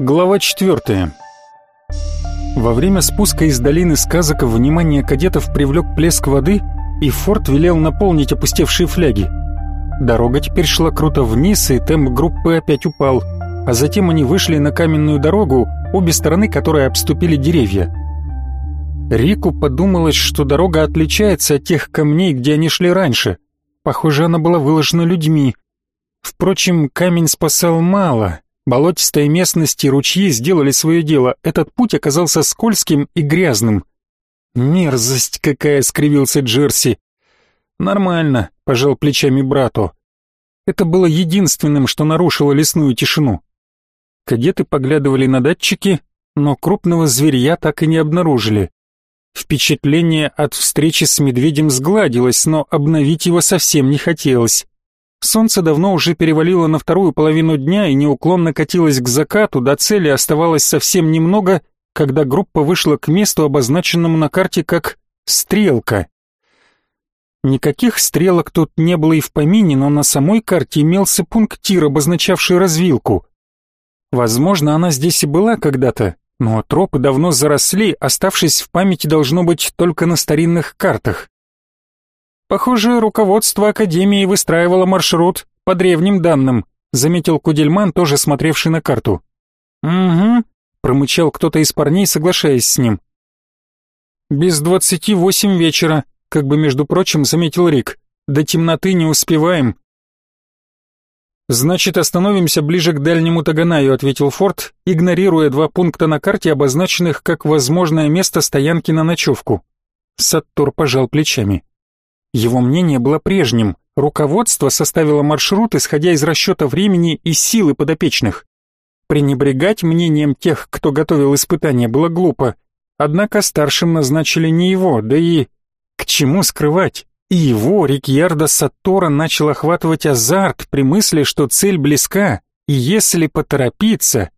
Глава 4. Во время спуска из долины сказок внимание кадетов привлек плеск воды, и Форд велел наполнить опустевшие фляги. Дорога теперь шла круто вниз, и темп группы опять упал, а затем они вышли на каменную дорогу, обе стороны которой обступили деревья. Рику подумалось, что дорога отличается от тех камней, где они шли раньше. Похоже, она была выложена людьми. Впрочем, камень спасал мало, Болотистая местность и ручьи сделали свое дело. Этот путь оказался скользким и грязным. «Мерзость какая!» — скривился Джерси. «Нормально», — пожал плечами брату. Это было единственным, что нарушило лесную тишину. Кадеты поглядывали на датчики, но крупного зверя так и не обнаружили. Впечатление от встречи с медведем сгладилось, но обновить его совсем не хотелось. Солнце давно уже перевалило на вторую половину дня и неуклонно катилось к закату, до цели оставалось совсем немного, когда группа вышла к месту, обозначенному на карте как «Стрелка». Никаких стрелок тут не было и в помине, но на самой карте имелся пунктир, обозначавший развилку. Возможно, она здесь и была когда-то, но тропы давно заросли, оставшись в памяти должно быть только на старинных картах. Похоже, руководство Академии выстраивало маршрут по древним данным, заметил Кудельман, тоже смотревший на карту. Угу, промычал кто-то из парней, соглашаясь с ним. Без двадцати восемь вечера, как бы между прочим, заметил Рик. До темноты не успеваем. Значит, остановимся ближе к дальнему Таганаю, ответил Форд, игнорируя два пункта на карте, обозначенных как возможное место стоянки на ночевку. Саттор пожал плечами. Его мнение было прежним. Руководство составило маршрут, исходя из расчета времени и силы подопечных. Пренебрегать мнением тех, кто готовил испытания, было глупо. Однако старшим назначили не его, да и... К чему скрывать? И его, Рикьярда Саттора, начал охватывать азарт при мысли, что цель близка, и если поторопиться...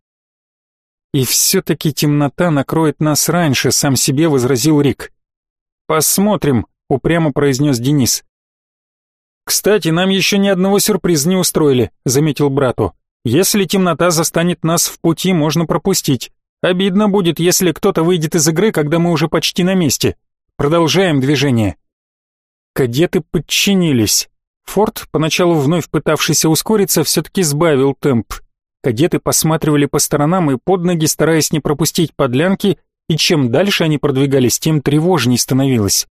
И все-таки темнота накроет нас раньше, сам себе возразил Рик. Посмотрим, упрямо произнес Денис. «Кстати, нам еще ни одного сюрприза не устроили», — заметил брату. «Если темнота застанет нас в пути, можно пропустить. Обидно будет, если кто-то выйдет из игры, когда мы уже почти на месте. Продолжаем движение». Кадеты подчинились. Форд, поначалу вновь пытавшийся ускориться, все-таки сбавил темп. Кадеты посматривали по сторонам и под ноги, стараясь не пропустить подлянки, и чем дальше они продвигались, тем тревожней становилось.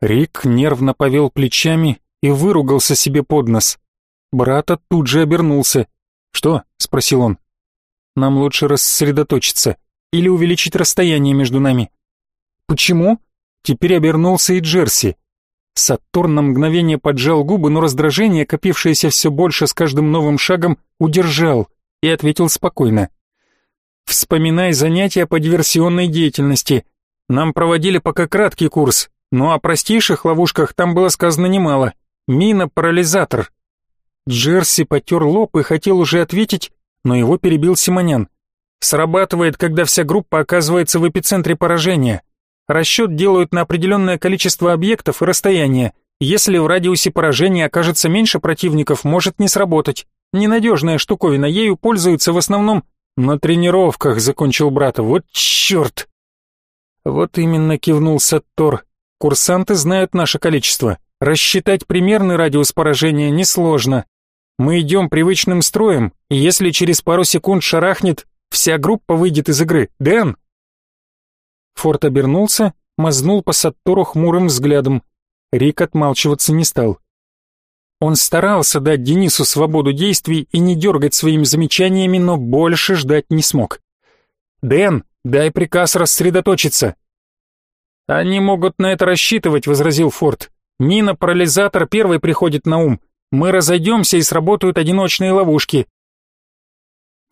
Рик нервно повел плечами и выругался себе под нос. Брата тут же обернулся. «Что?» — спросил он. «Нам лучше рассредоточиться или увеличить расстояние между нами». «Почему?» Теперь обернулся и Джерси. Сатурн на мгновение поджал губы, но раздражение, копившееся все больше с каждым новым шагом, удержал и ответил спокойно. «Вспоминай занятия по диверсионной деятельности. Нам проводили пока краткий курс, ну о простейших ловушках там было сказано немало. Мина-парализатор. Джерси потер лоб и хотел уже ответить, но его перебил Симонян. Срабатывает, когда вся группа оказывается в эпицентре поражения. Расчет делают на определенное количество объектов и расстояние. Если в радиусе поражения окажется меньше противников, может не сработать. Ненадежная штуковина, ею пользуются в основном на тренировках, закончил брата. Вот черт! Вот именно кивнул Саттор. Курсанты знают наше количество. Рассчитать примерный радиус поражения несложно. Мы идем привычным строем, и если через пару секунд шарахнет, вся группа выйдет из игры. Дэн!» Форд обернулся, мазнул по Саттору хмурым взглядом. Рик отмалчиваться не стал. Он старался дать Денису свободу действий и не дергать своими замечаниями, но больше ждать не смог. «Дэн, дай приказ рассредоточиться!» «Они могут на это рассчитывать», — возразил Форд. «Мина-парализатор первый приходит на ум. Мы разойдемся и сработают одиночные ловушки.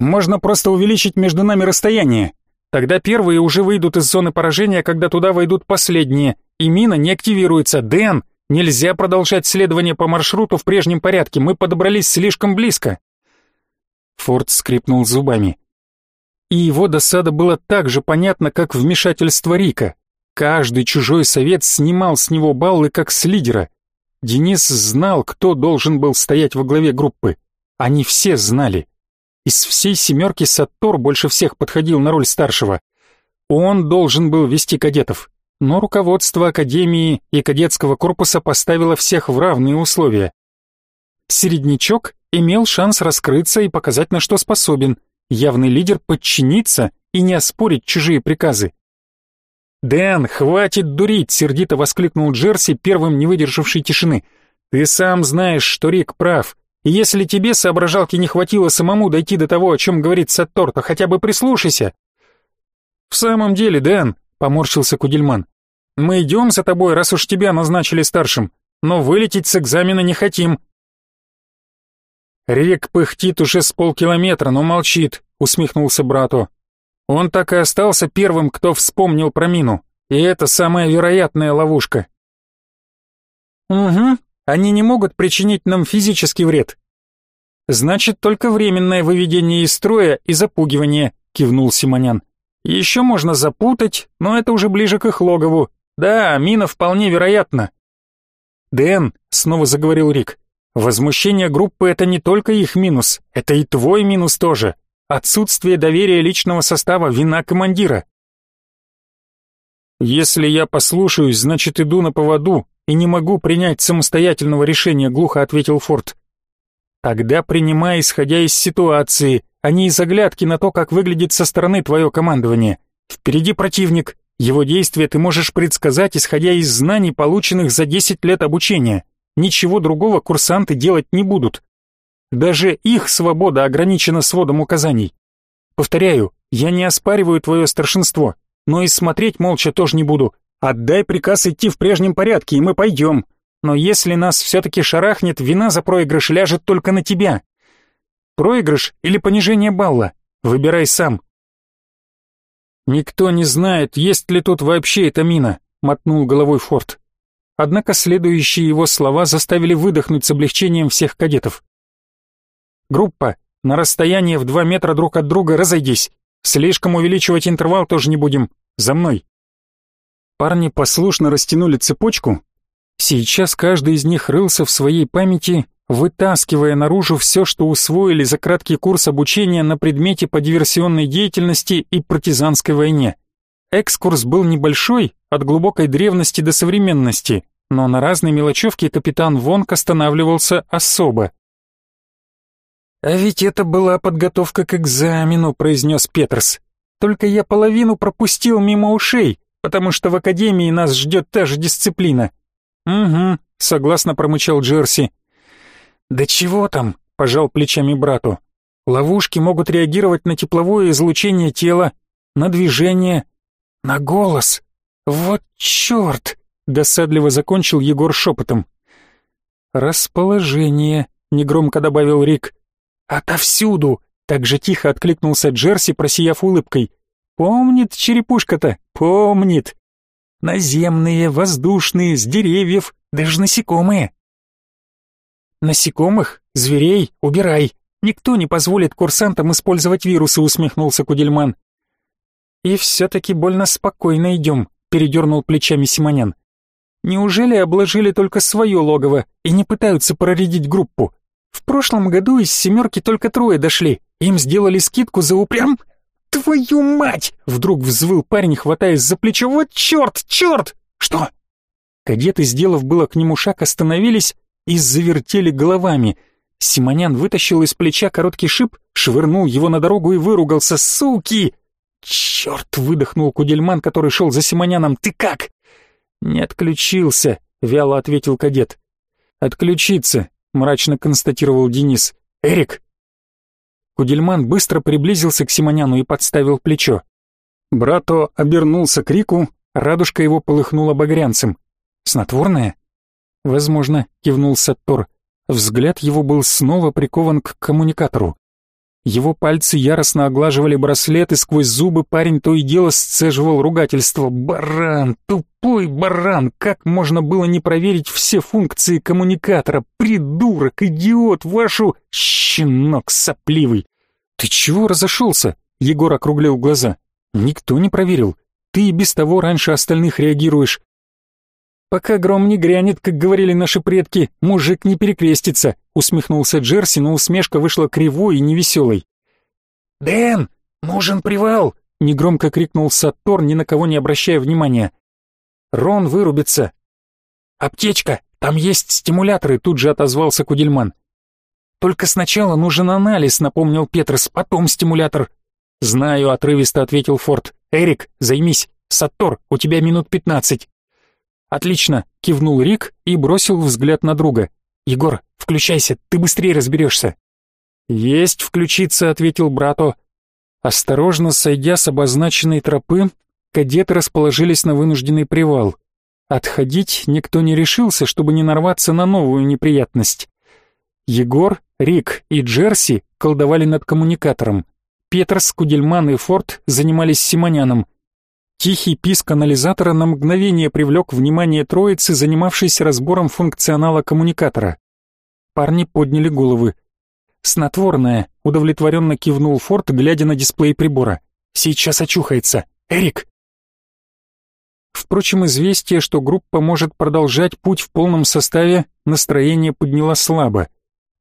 Можно просто увеличить между нами расстояние. Тогда первые уже выйдут из зоны поражения, когда туда войдут последние, и мина не активируется. Дэн, нельзя продолжать следование по маршруту в прежнем порядке, мы подобрались слишком близко». Форд скрипнул зубами. И его досада была так же понятна, как вмешательство Рика. Каждый чужой совет снимал с него баллы как с лидера. Денис знал, кто должен был стоять во главе группы. Они все знали. Из всей семерки Саттор больше всех подходил на роль старшего. Он должен был вести кадетов, но руководство Академии и кадетского корпуса поставило всех в равные условия. Середнячок имел шанс раскрыться и показать, на что способен. Явный лидер подчиниться и не оспорить чужие приказы. «Дэн, хватит дурить!» — сердито воскликнул Джерси, первым не выдержавший тишины. «Ты сам знаешь, что Рик прав. Если тебе, соображалки, не хватило самому дойти до того, о чем говорит Саттор, то хотя бы прислушайся». «В самом деле, Дэн», — поморщился Кудельман, — «мы идем за тобой, раз уж тебя назначили старшим, но вылететь с экзамена не хотим». «Рик пыхтит уже с полкилометра, но молчит», — усмехнулся брату. «Он так и остался первым, кто вспомнил про мину, и это самая вероятная ловушка». «Угу, они не могут причинить нам физический вред». «Значит, только временное выведение из строя и запугивание», — кивнул Симонян. «Еще можно запутать, но это уже ближе к их логову. Да, мина вполне вероятна». «Дэн», — снова заговорил Рик, Возмущение группы — это не только их минус, это и твой минус тоже. Отсутствие доверия личного состава — вина командира. «Если я послушаюсь, значит иду на поводу и не могу принять самостоятельного решения», — глухо ответил Форд. «Тогда принимай, исходя из ситуации, а не из оглядки на то, как выглядит со стороны твое командование. Впереди противник, его действия ты можешь предсказать, исходя из знаний, полученных за 10 лет обучения. Ничего другого курсанты делать не будут. Даже их свобода ограничена сводом указаний. Повторяю, я не оспариваю твое старшинство, но и смотреть молча тоже не буду. Отдай приказ идти в прежнем порядке, и мы пойдем. Но если нас все-таки шарахнет, вина за проигрыш ляжет только на тебя. Проигрыш или понижение балла? Выбирай сам. Никто не знает, есть ли тут вообще эта мина, мотнул головой Форд. Однако следующие его слова заставили выдохнуть с облегчением всех кадетов. «Группа, на расстоянии в два метра друг от друга разойдись. Слишком увеличивать интервал тоже не будем. За мной!» Парни послушно растянули цепочку. Сейчас каждый из них рылся в своей памяти, вытаскивая наружу все, что усвоили за краткий курс обучения на предмете по диверсионной деятельности и партизанской войне. Экскурс был небольшой, от глубокой древности до современности, но на разные мелочевки капитан Вонк останавливался особо. «А ведь это была подготовка к экзамену», — произнес Петерс. «Только я половину пропустил мимо ушей, потому что в академии нас ждет та же дисциплина». «Угу», — согласно промычал Джерси. «Да чего там?» — пожал плечами брату. «Ловушки могут реагировать на тепловое излучение тела, на движение, на голос. Вот черт! Досадливо закончил Егор шепотом. Расположение, негромко добавил Рик. Отовсюду! Так же тихо откликнулся Джерси, просияв улыбкой. Помнит черепушка-то, помнит. Наземные, воздушные, с деревьев, даже насекомые. Насекомых, зверей убирай. Никто не позволит курсантам использовать вирусы, усмехнулся Кудельман. «И все-таки больно спокойно идем», — передернул плечами Симонян. «Неужели обложили только свое логово и не пытаются проредить группу? В прошлом году из семерки только трое дошли, им сделали скидку за упрям...» «Твою мать!» — вдруг взвыл парень, хватаясь за плечо. «Вот черт, черт!» «Что?» Кадеты, сделав было к нему шаг, остановились и завертели головами. Симонян вытащил из плеча короткий шип, швырнул его на дорогу и выругался. «Суки!» «Черт!» — выдохнул Кудельман, который шел за Симоняном. «Ты как?» «Не отключился», — вяло ответил кадет. «Отключиться», — мрачно констатировал Денис. «Эрик!» Кудельман быстро приблизился к Симоняну и подставил плечо. Брато обернулся к Рику, радужка его полыхнула багрянцем. «Снотворное?» «Возможно», — кивнул Саттор. Взгляд его был снова прикован к коммуникатору. Его пальцы яростно оглаживали браслеты, сквозь зубы парень то и дело сцеживал ругательство. «Баран! Тупой баран! Как можно было не проверить все функции коммуникатора? Придурок! Идиот! Вашу... Щенок сопливый!» «Ты чего разошелся?» — Егор округлил глаза. «Никто не проверил. Ты и без того раньше остальных реагируешь. «Пока гром не грянет, как говорили наши предки, мужик не перекрестится», усмехнулся Джерси, но усмешка вышла кривой и невеселой. «Дэн, нужен привал!» — негромко крикнул Саттор, ни на кого не обращая внимания. «Рон вырубится!» «Аптечка! Там есть стимуляторы!» — тут же отозвался Кудельман. «Только сначала нужен анализ», — напомнил Петрос, — «потом стимулятор». «Знаю», — отрывисто ответил Форд. «Эрик, займись. Саттор, у тебя минут пятнадцать». «Отлично», — кивнул Рик и бросил взгляд на друга. «Егор, включайся, ты быстрее разберешься». «Есть включиться», — ответил брату. Осторожно сойдя с обозначенной тропы, кадеты расположились на вынужденный привал. Отходить никто не решился, чтобы не нарваться на новую неприятность. Егор, Рик и Джерси колдовали над коммуникатором. Петерс, Кудельман и Форд занимались Симоняном. Тихий писк анализатора на мгновение привлек внимание троицы, занимавшейся разбором функционала коммуникатора. Парни подняли головы. «Снотворное», — удовлетворенно кивнул Форд, глядя на дисплей прибора. «Сейчас очухается. Эрик!» Впрочем, известие, что группа может продолжать путь в полном составе, настроение подняло слабо.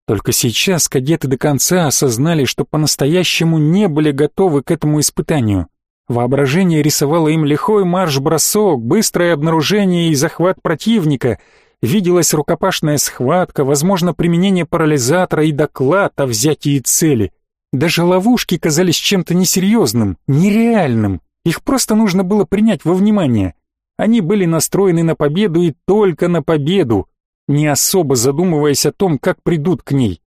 Только сейчас кадеты до конца осознали, что по-настоящему не были готовы к этому испытанию. Воображение рисовало им лихой марш-бросок, быстрое обнаружение и захват противника. Виделась рукопашная схватка, возможно, применение парализатора и доклад о взятии цели. Даже ловушки казались чем-то несерьезным, нереальным. Их просто нужно было принять во внимание. Они были настроены на победу и только на победу, не особо задумываясь о том, как придут к ней.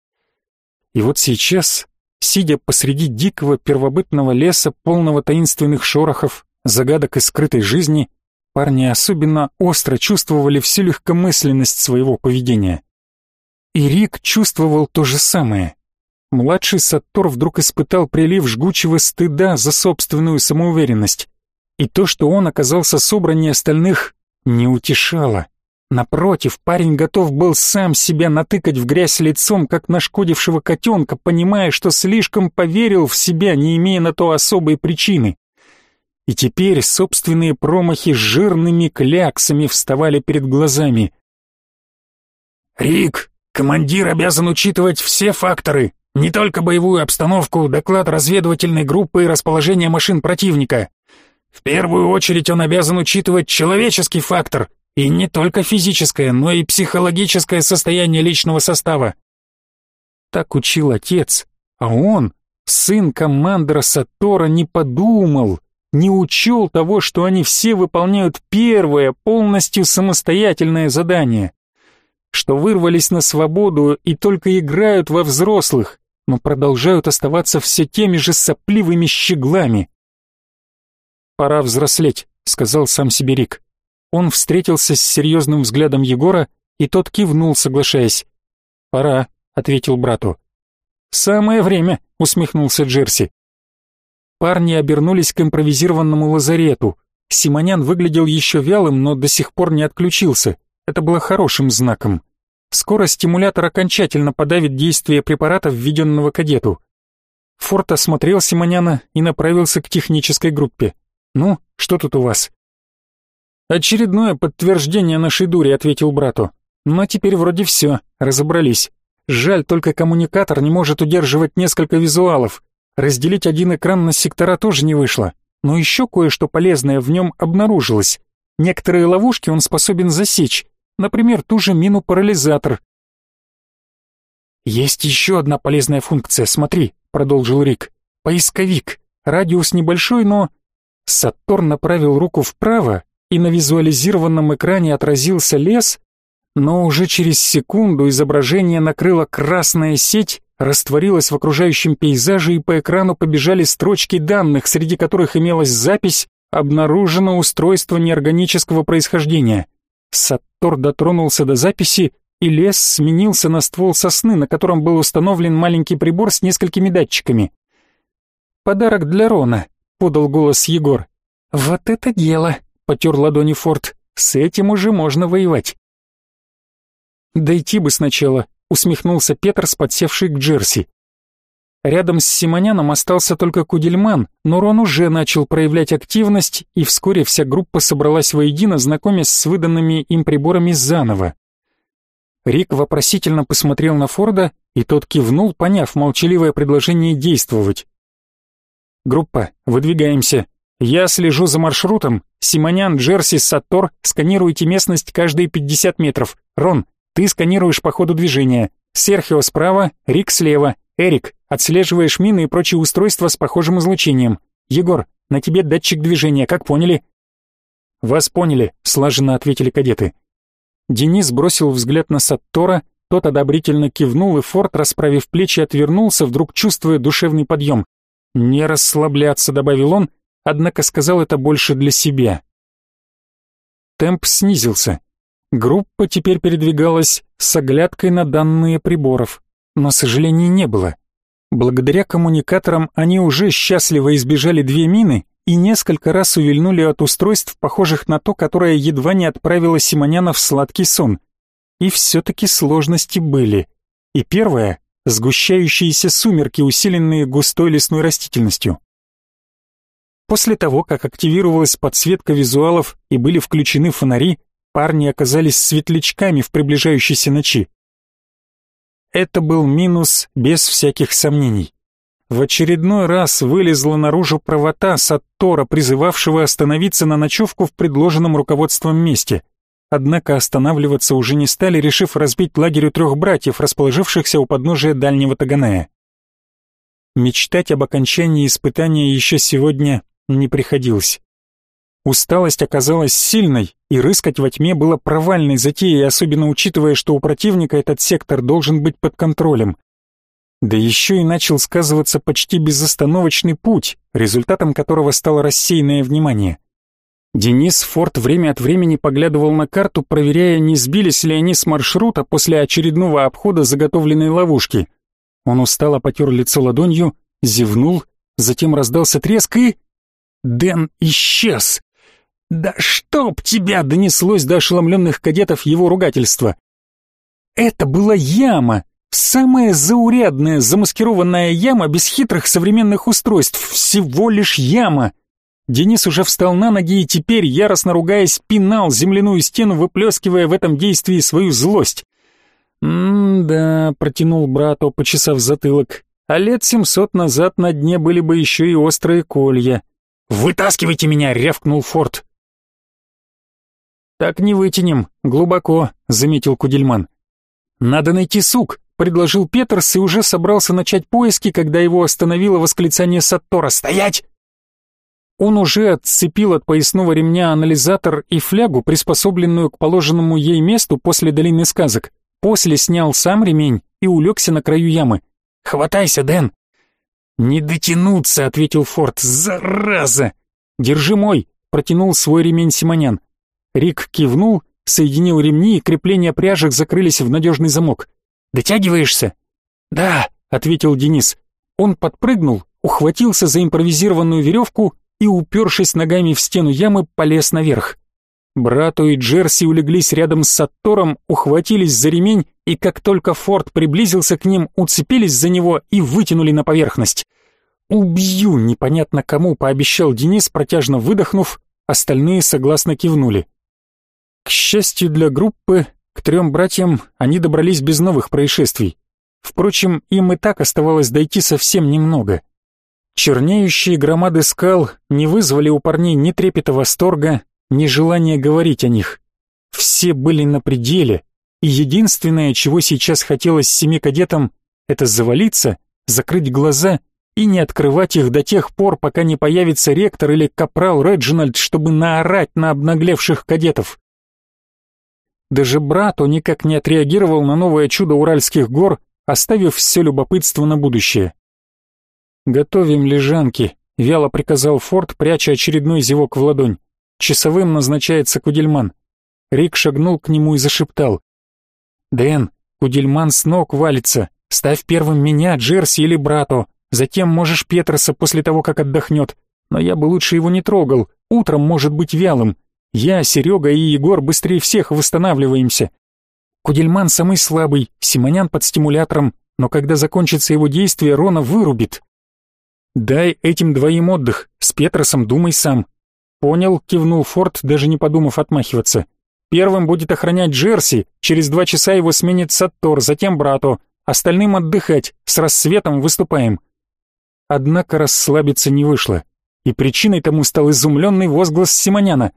И вот сейчас Сидя посреди дикого первобытного леса, полного таинственных шорохов, загадок и скрытой жизни, парни особенно остро чувствовали всю легкомысленность своего поведения. И Рик чувствовал то же самое. Младший Саттор вдруг испытал прилив жгучего стыда за собственную самоуверенность. И то, что он оказался собраннее остальных, не утешало. Напротив, парень готов был сам себя натыкать в грязь лицом, как нашкодившего котенка, понимая, что слишком поверил в себя, не имея на то особой причины. И теперь собственные промахи жирными кляксами вставали перед глазами. «Рик, командир обязан учитывать все факторы, не только боевую обстановку, доклад разведывательной группы и расположение машин противника. В первую очередь он обязан учитывать человеческий фактор, и не только физическое, но и психологическое состояние личного состава. Так учил отец, а он, сын командора Сатора, не подумал, не учел того, что они все выполняют первое, полностью самостоятельное задание, что вырвались на свободу и только играют во взрослых, но продолжают оставаться все теми же сопливыми щеглами. «Пора взрослеть», — сказал сам себе Рик. Он встретился с серьезным взглядом Егора, и тот кивнул, соглашаясь. «Пора», — ответил брату. «Самое время», — усмехнулся Джерси. Парни обернулись к импровизированному лазарету. Симонян выглядел еще вялым, но до сих пор не отключился. Это было хорошим знаком. Скоро стимулятор окончательно подавит действие препарата, введенного кадету. Форт осмотрел Симоняна и направился к технической группе. «Ну, что тут у вас?» «Очередное подтверждение нашей дури», — ответил брату. «Но теперь вроде все, разобрались. Жаль, только коммуникатор не может удерживать несколько визуалов. Разделить один экран на сектора тоже не вышло. Но еще кое-что полезное в нем обнаружилось. Некоторые ловушки он способен засечь, например, ту же мину-парализатор». «Есть еще одна полезная функция, смотри», — продолжил Рик. «Поисковик. Радиус небольшой, но...» Сатурн направил руку вправо, и на визуализированном экране отразился лес, но уже через секунду изображение накрыло красная сеть, растворилась в окружающем пейзаже и по экрану побежали строчки данных, среди которых имелась запись «Обнаружено устройство неорганического происхождения». Саттор дотронулся до записи, и лес сменился на ствол сосны, на котором был установлен маленький прибор с несколькими датчиками. «Подарок для Рона», — подал голос Егор. «Вот это дело!» потер ладони Форд. «С этим уже можно воевать». «Дойти бы сначала», — усмехнулся Петерс, подсевший к Джерси. Рядом с Симоняном остался только Кудельман, но Рон уже начал проявлять активность, и вскоре вся группа собралась воедино, знакомясь с выданными им приборами заново. Рик вопросительно посмотрел на Форда, и тот кивнул, поняв молчаливое предложение действовать. Группа, выдвигаемся. Я слежу за маршрутом. Симонян, Джерси, Саттор, сканируйте местность каждые 50 метров. Рон, ты сканируешь по ходу движения. Серхио справа, Рик слева. Эрик, отслеживаешь мины и прочие устройства с похожим излучением. Егор, на тебе датчик движения, как поняли? Вас поняли, слаженно ответили кадеты. Денис бросил взгляд на Саттора, тот одобрительно кивнул, и Форд, расправив плечи, отвернулся, вдруг чувствуя душевный подъем. «Не расслабляться», — добавил он, однако сказал это больше для себя. Темп снизился. Группа теперь передвигалась с оглядкой на данные приборов, но сожалений не было. Благодаря коммуникаторам они уже счастливо избежали две мины и несколько раз увильнули от устройств, похожих на то, которое едва не отправило Симоняна в сладкий сон. И все-таки сложности были. И первое — сгущающиеся сумерки, усиленные густой лесной растительностью. После того, как активировалась подсветка визуалов и были включены фонари, парни оказались светлячками в приближающейся ночи. Это был минус без всяких сомнений. В очередной раз вылезла наружу правота Саттора, призывавшего остановиться на ночевку в предложенном руководством месте. Однако останавливаться уже не стали, решив разбить лагерь у трех братьев, расположившихся у подножия дальнего Таганая. Мечтать об окончании испытания еще сегодня не приходилось. Усталость оказалась сильной, и рыскать во тьме было провальной затеей, особенно учитывая, что у противника этот сектор должен быть под контролем. Да еще и начал сказываться почти безостановочный путь, результатом которого стало рассеянное внимание. Денис Форд время от времени поглядывал на карту, проверяя, не сбились ли они с маршрута после очередного обхода заготовленной ловушки. Он устало потер лицо ладонью, зевнул, затем раздался треск и... Дэн исчез! «Да чтоб тебя!» — донеслось до ошеломленных кадетов его ругательство. Это была яма, Самая заурядная, замаскированная яма без хитрых современных устройств, всего лишь яма. Денис уже встал на ноги и теперь, яростно ругаясь, пинал земляную стену, выплескивая в этом действии свою злость. «М-да», — протянул брату, почесав затылок, «а лет семьсот назад на дне были бы еще и острые колья». «Вытаскивайте меня!» — рявкнул Форд. «Так не вытянем, глубоко», — заметил Кудельман. «Надо найти сук», предложил Петерс и уже собрался начать поиски, когда его остановило восклицание Саттора «Стоять!». Он уже отцепил от поясного ремня анализатор и флягу, приспособленную к положенному ей месту после долины сказок. После снял сам ремень и улегся на краю ямы. «Хватайся, Дэн!» «Не дотянуться», — ответил Форд. «Зараза!» «Держи мой!» — протянул свой ремень Симонян. Рик кивнул, соединил ремни, и крепления пряжек закрылись в надежный замок. Дотягиваешься?» «Да», — ответил Денис. Он подпрыгнул, ухватился за импровизированную веревку и, упершись ногами в стену ямы, полез наверх. Брату и Джерси улеглись рядом с Саттором, ухватились за ремень, и как только Форд приблизился к ним, уцепились за него и вытянули на поверхность. «Убью!» — непонятно кому, пообещал Денис, протяжно выдохнув, остальные согласно кивнули. К счастью для группы, к трем братьям они добрались без новых происшествий. Впрочем, им и так оставалось дойти совсем немного. Чернеющие громады скал не вызвали у парней ни трепета восторга, ни желания говорить о них. Все были на пределе, и единственное, чего сейчас хотелось семи кадетам, это завалиться, закрыть глаза и не открывать их до тех пор, пока не появится ректор или капрал Реджинальд, чтобы наорать на обнаглевших кадетов. Даже брату никак не отреагировал на новое чудо Уральских гор, оставив все любопытство на будущее. «Готовим лежанки», — вяло приказал Форд, пряча очередной зевок в ладонь. Часовым назначается Кудельман. Рик шагнул к нему и зашептал. «Дэн, Кудельман с ног валится. Ставь первым меня, Джерси или брату. Затем можешь Петроса после того, как отдохнет. Но я бы лучше его не трогал. Утром может быть вялым. Я, Серега и Егор быстрее всех восстанавливаемся. Кудельман самый слабый, Симонян под стимулятором, но когда закончится его действие, Рона вырубит. Дай этим двоим отдых, с Петросом думай сам. Понял, кивнул Форд, даже не подумав отмахиваться. Первым будет охранять Джерси, через два часа его сменит Саттор, затем брату. Остальным отдыхать, с рассветом выступаем. однако расслабиться не вышло, и причиной тому стал изумленный возглас Симоняна.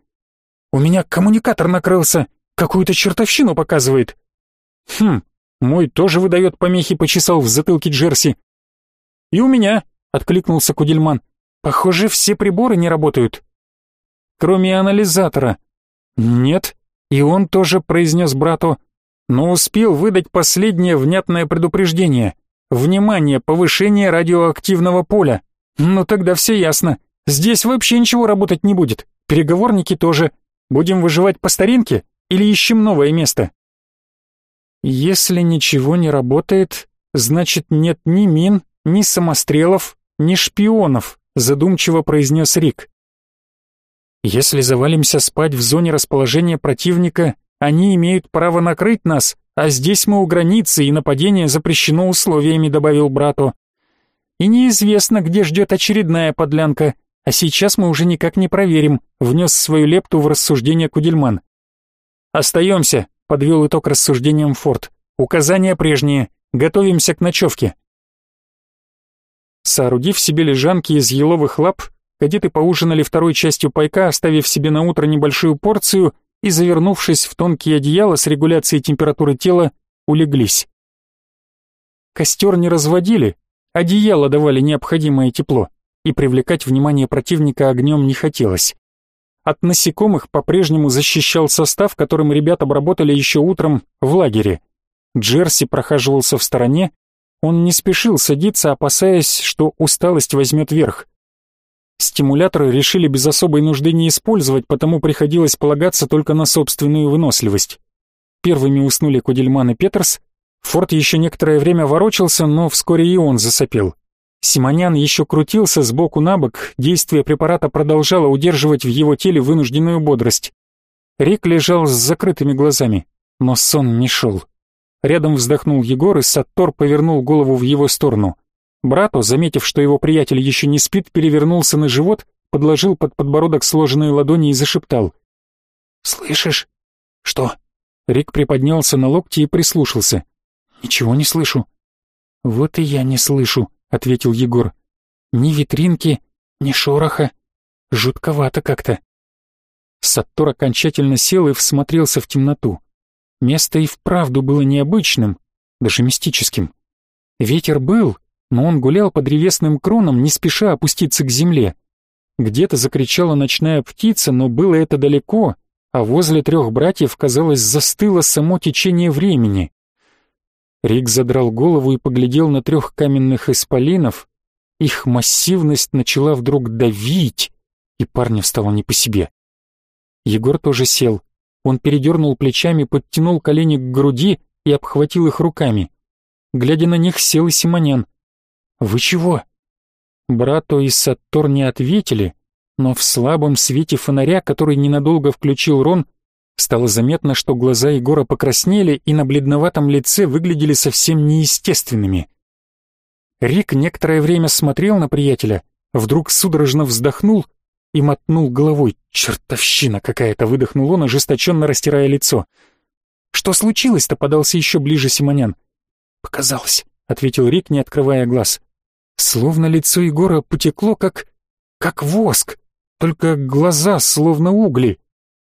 «У меня коммуникатор накрылся, какую-то чертовщину показывает». «Хм, мой тоже выдает помехи», — почесал в затылке Джерси. «И у меня», — откликнулся Кудельман. «Похоже, все приборы не работают». «Кроме анализатора». «Нет», и он тоже произнес брату, но успел выдать последнее внятное предупреждение. «Внимание, повышение радиоактивного поля». Ну тогда все ясно. Здесь вообще ничего работать не будет. Переговорники тоже. Будем выживать по старинке или ищем новое место? Если ничего не работает, значит нет ни мин, ни самострелов, ни шпионов, задумчиво произнес Рик. Если завалимся спать в зоне расположения противника, они имеют право накрыть нас, а здесь мы у границы, и нападение запрещено условиями, добавил брату. И неизвестно, где ждет очередная подлянка, а сейчас мы уже никак не проверим, внес свою лепту в рассуждение Кудельман. Остаемся, подвел итог рассуждениям Форд. Указания прежние, готовимся к ночевке. Соорудив себе лежанки из еловых лап, Кадеты поужинали второй частью пайка, оставив себе на утро небольшую порцию и, завернувшись в тонкие одеяла с регуляцией температуры тела, улеглись. Костер не разводили, одеяло давали необходимое тепло, и привлекать внимание противника огнем не хотелось. От насекомых по-прежнему защищал состав, которым ребят обработали еще утром в лагере. Джерси прохаживался в стороне, он не спешил садиться, опасаясь, что усталость возьмет верх. Стимуляторы решили без особой нужды не использовать, потому приходилось полагаться только на собственную выносливость. Первыми уснули Кудельман и Петерс. Форд еще некоторое время ворочался, но вскоре и он засопел. Симонян еще крутился с боку на бок, действие препарата продолжало удерживать в его теле вынужденную бодрость. Рик лежал с закрытыми глазами, но сон не шел. Рядом вздохнул Егор, и Саттор повернул голову в его сторону. Брату, заметив, что его приятель еще не спит, перевернулся на живот, подложил под подбородок сложенные ладони и зашептал. «Слышишь?» «Что?» Рик приподнялся на локти и прислушался. «Ничего не слышу». «Вот и я не слышу», — ответил Егор. «Ни витринки, ни шороха. Жутковато как-то». Саттор окончательно сел и всмотрелся в темноту. Место и вправду было необычным, даже мистическим. Ветер был, но он гулял по древесным кронам, не спеша опуститься к земле. Где-то закричала ночная птица, но было это далеко, а возле трех братьев, казалось, застыло само течение времени. Рик задрал голову и поглядел на трех каменных исполинов. Их массивность начала вдруг давить, и парню стало не по себе. Егор тоже сел. Он передернул плечами, подтянул колени к груди и обхватил их руками. Глядя на них, сел Симонян — «Вы чего?» Брату и Саттор не ответили, но в слабом свете фонаря, который ненадолго включил Рон, стало заметно, что глаза Егора покраснели и на бледноватом лице выглядели совсем неестественными. Рик некоторое время смотрел на приятеля, вдруг судорожно вздохнул и мотнул головой. «Чертовщина какая-то!» — выдохнул он, ожесточенно растирая лицо. «Что случилось-то?» — подался еще ближе Симонян. «Показалось», — ответил Рик, не открывая глаз. Словно лицо Егора потекло, как... как воск, только глаза словно угли.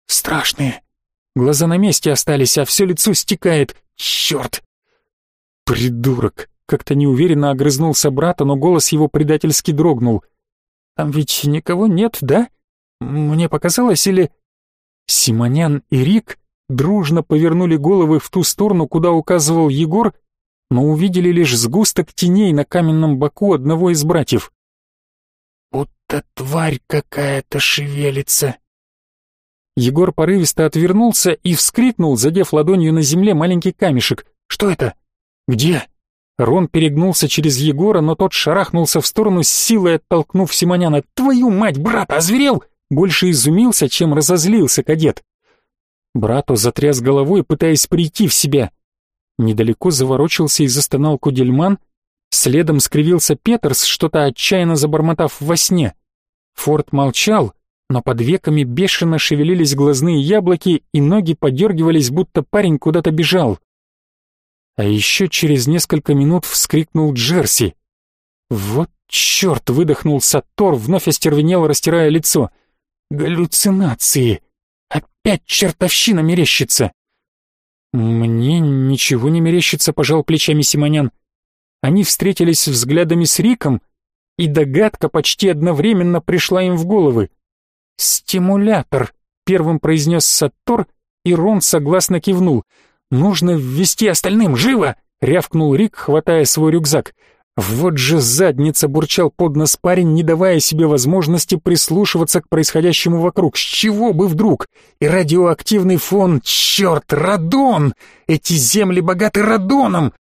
Страшные. Глаза на месте остались, а все лицо стекает. Черт! Придурок! Как-то неуверенно огрызнулся брата, но голос его предательски дрогнул. «Там ведь никого нет, да? Мне показалось, или...» Симонян и Рик дружно повернули головы в ту сторону, куда указывал Егор, но увидели лишь сгусток теней на каменном боку одного из братьев. «Будто тварь какая-то шевелится». Егор порывисто отвернулся и вскрикнул, задев ладонью на земле маленький камешек. «Что это? Где?» Рон перегнулся через Егора, но тот шарахнулся в сторону с силой оттолкнув Симоняна. «Твою мать, брат, озверел!» Больше изумился, чем разозлился кадет. Брату затряс головой, пытаясь прийти в себя. Недалеко заворочился и застонал Кудельман, следом скривился Петерс, что-то отчаянно забормотав во сне. Форд молчал, но под веками бешено шевелились глазные яблоки и ноги подергивались, будто парень куда-то бежал. А еще через несколько минут вскрикнул Джерси. «Вот черт!» — выдохнул Саттор, вновь остервенел, растирая лицо. «Галлюцинации! Опять чертовщина мерещится!» «Мне ничего не мерещится», — пожал плечами Симонян. Они встретились взглядами с Риком, и догадка почти одновременно пришла им в головы. «Стимулятор», — первым произнес Саттор, и Рон согласно кивнул. «Нужно ввести остальным, живо!» — рявкнул Рик, хватая свой рюкзак. Вот же задница бурчал под нос парень, не давая себе возможности прислушиваться к происходящему вокруг. С чего бы вдруг? И радиоактивный фон, черт, радон! Эти земли богаты радоном!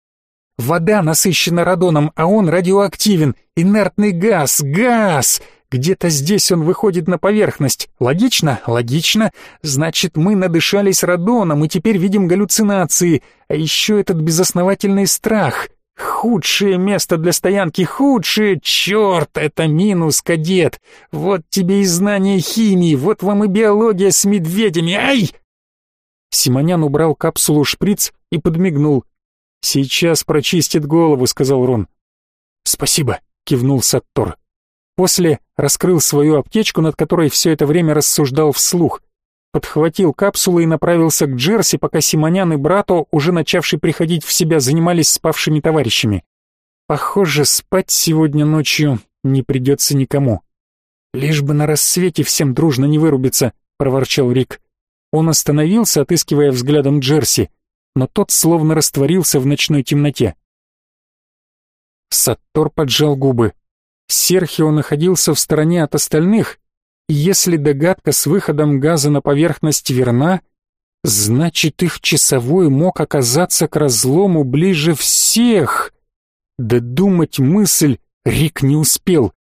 Вода насыщена радоном, а он радиоактивен. Инертный газ, газ! Где-то здесь он выходит на поверхность. Логично? Логично. Значит, мы надышались радоном и теперь видим галлюцинации. А еще этот безосновательный страх. Худшее место для стоянки, худшее, черт, это минус, кадет. Вот тебе и знание химии, вот вам и биология с медведями, ай! Симонян убрал капсулу шприц и подмигнул. «Сейчас прочистит голову», — сказал Рон. «Спасибо», — кивнул Саттор. После раскрыл свою аптечку, над которой все это время рассуждал вслух подхватил капсулу и направился к Джерси, пока Симонян и Брато, уже начавший приходить в себя, занимались спавшими товарищами. Похоже, спать сегодня ночью не придется никому. «Лишь бы на рассвете всем дружно не вырубиться», — проворчал Рик. Он остановился, отыскивая взглядом Джерси, но тот словно растворился в ночной темноте. Саттор поджал губы. Серхио находился в стороне от остальных, если догадка с выходом газа на поверхность верна, значит их часовой мог оказаться к разлому ближе всех. Додумать мысль Рик не успел.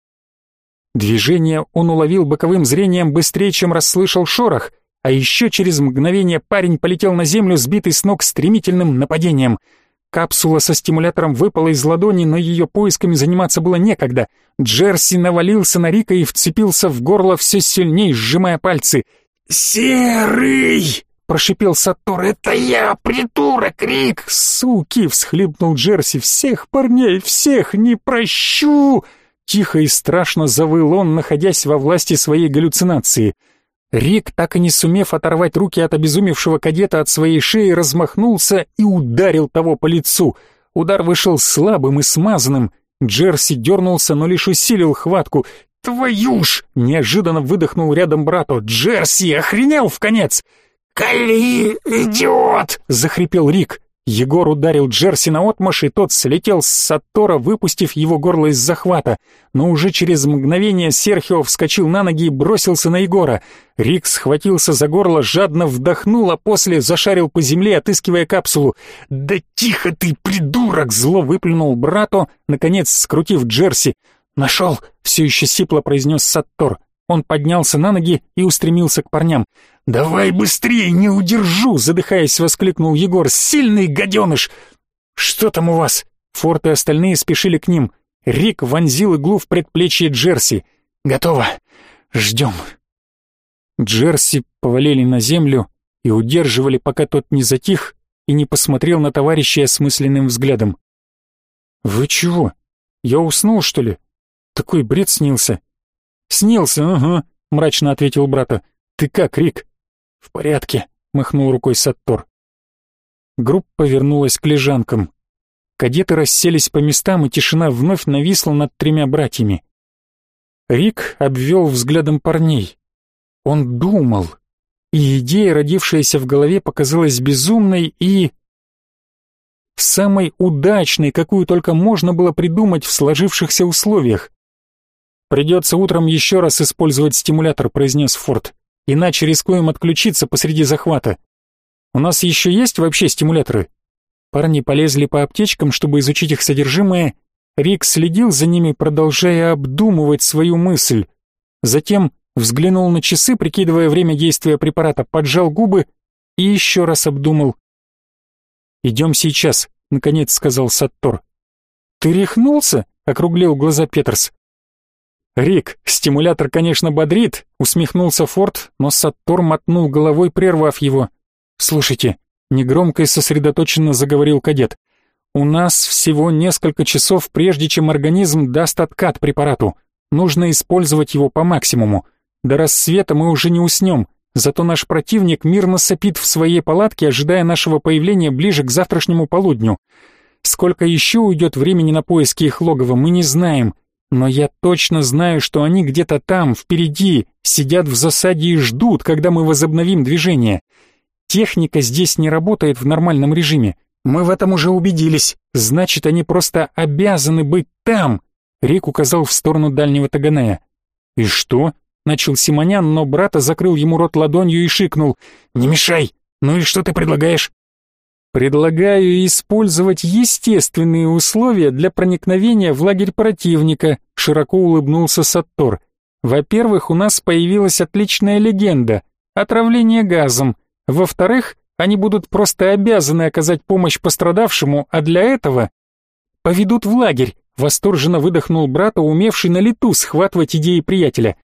Движение он уловил боковым зрением быстрее, чем расслышал шорох, а еще через мгновение парень полетел на землю, сбитый с ног стремительным нападением — Капсула со стимулятором выпала из ладони, но ее поисками заниматься было некогда. Джерси навалился на Рика и вцепился в горло все сильнее, сжимая пальцы. «Серый!» — прошипел Сатор. «Это я, придурок, Рик!» «Суки!» — всхлипнул Джерси. «Всех парней, всех не прощу!» Тихо и страшно завыл он, находясь во власти своей галлюцинации. Рик, так и не сумев оторвать руки от обезумевшего кадета от своей шеи, размахнулся и ударил того по лицу. Удар вышел слабым и смазанным. Джерси дернулся, но лишь усилил хватку. «Твою ж!» — неожиданно выдохнул рядом брату. «Джерси, охренел в конец!» «Кали, идиот!» — захрипел Рик. Егор ударил Джерси на отмашь, и тот слетел с Саттора, выпустив его горло из захвата. Но уже через мгновение Серхио вскочил на ноги и бросился на Егора. Рик схватился за горло, жадно вдохнул, а после зашарил по земле, отыскивая капсулу. «Да тихо ты, придурок!» — зло выплюнул брату, наконец скрутив Джерси. «Нашел!» — все еще сипло произнес Саттор. Он поднялся на ноги и устремился к парням. «Давай быстрее, не удержу!» — задыхаясь, воскликнул Егор. «Сильный гаденыш!» «Что там у вас?» Форт и остальные спешили к ним. Рик вонзил иглу в предплечье Джерси. «Готово. Ждем». Джерси повалили на землю и удерживали, пока тот не затих и не посмотрел на товарища осмысленным взглядом. «Вы чего? Я уснул, что ли? Такой бред снился». «Снился, ага», — мрачно ответил брата. «Ты как, Рик?» «В порядке», — махнул рукой Саттор. Группа вернулась к лежанкам. Кадеты расселись по местам, и тишина вновь нависла над тремя братьями. Рик обвел взглядом парней. Он думал, и идея, родившаяся в голове, показалась безумной и... самой удачной, какую только можно было придумать в сложившихся условиях. «Придется утром еще раз использовать стимулятор», — произнес Форд. Иначе рискуем отключиться посреди захвата. У нас еще есть вообще стимуляторы? Парни полезли по аптечкам, чтобы изучить их содержимое. Рик следил за ними, продолжая обдумывать свою мысль. Затем взглянул на часы, прикидывая время действия препарата, поджал губы и еще раз обдумал. «Идем сейчас», — наконец сказал Саттор. «Ты рехнулся?» — округлил глаза Петерс. «Рик, стимулятор, конечно, бодрит», — усмехнулся Форд, но Саттор мотнул головой, прервав его. «Слушайте», — негромко и сосредоточенно заговорил кадет, У нас всего несколько часов, прежде чем организм даст откат препарату. Нужно использовать его по максимуму. До рассвета мы уже не уснем, зато наш противник мирно сопит в своей палатке, ожидая нашего появления ближе к завтрашнему полудню. Сколько еще уйдет времени на поиски их логова, мы не знаем, но я точно знаю, что они где-то там, впереди, сидят в засаде и ждут, когда мы возобновим движение. Техника здесь не работает в нормальном режиме. Мы в этом уже убедились. Значит, они просто обязаны быть там. Рик указал в сторону дальнего Таганея. И что? Начал Симонян, но брата закрыл ему рот ладонью и шикнул. Не мешай. Ну и что ты предлагаешь? Предлагаю использовать естественные условия для проникновения в лагерь противника, широко улыбнулся Саттор. Во-первых, у нас появилась отличная легенда отравление газом. Во-вторых, они будут просто обязаны оказать помощь пострадавшему, а для этого поведут в лагерь, восторженно выдохнул брат, умевший на лету схватывать идеи приятеля.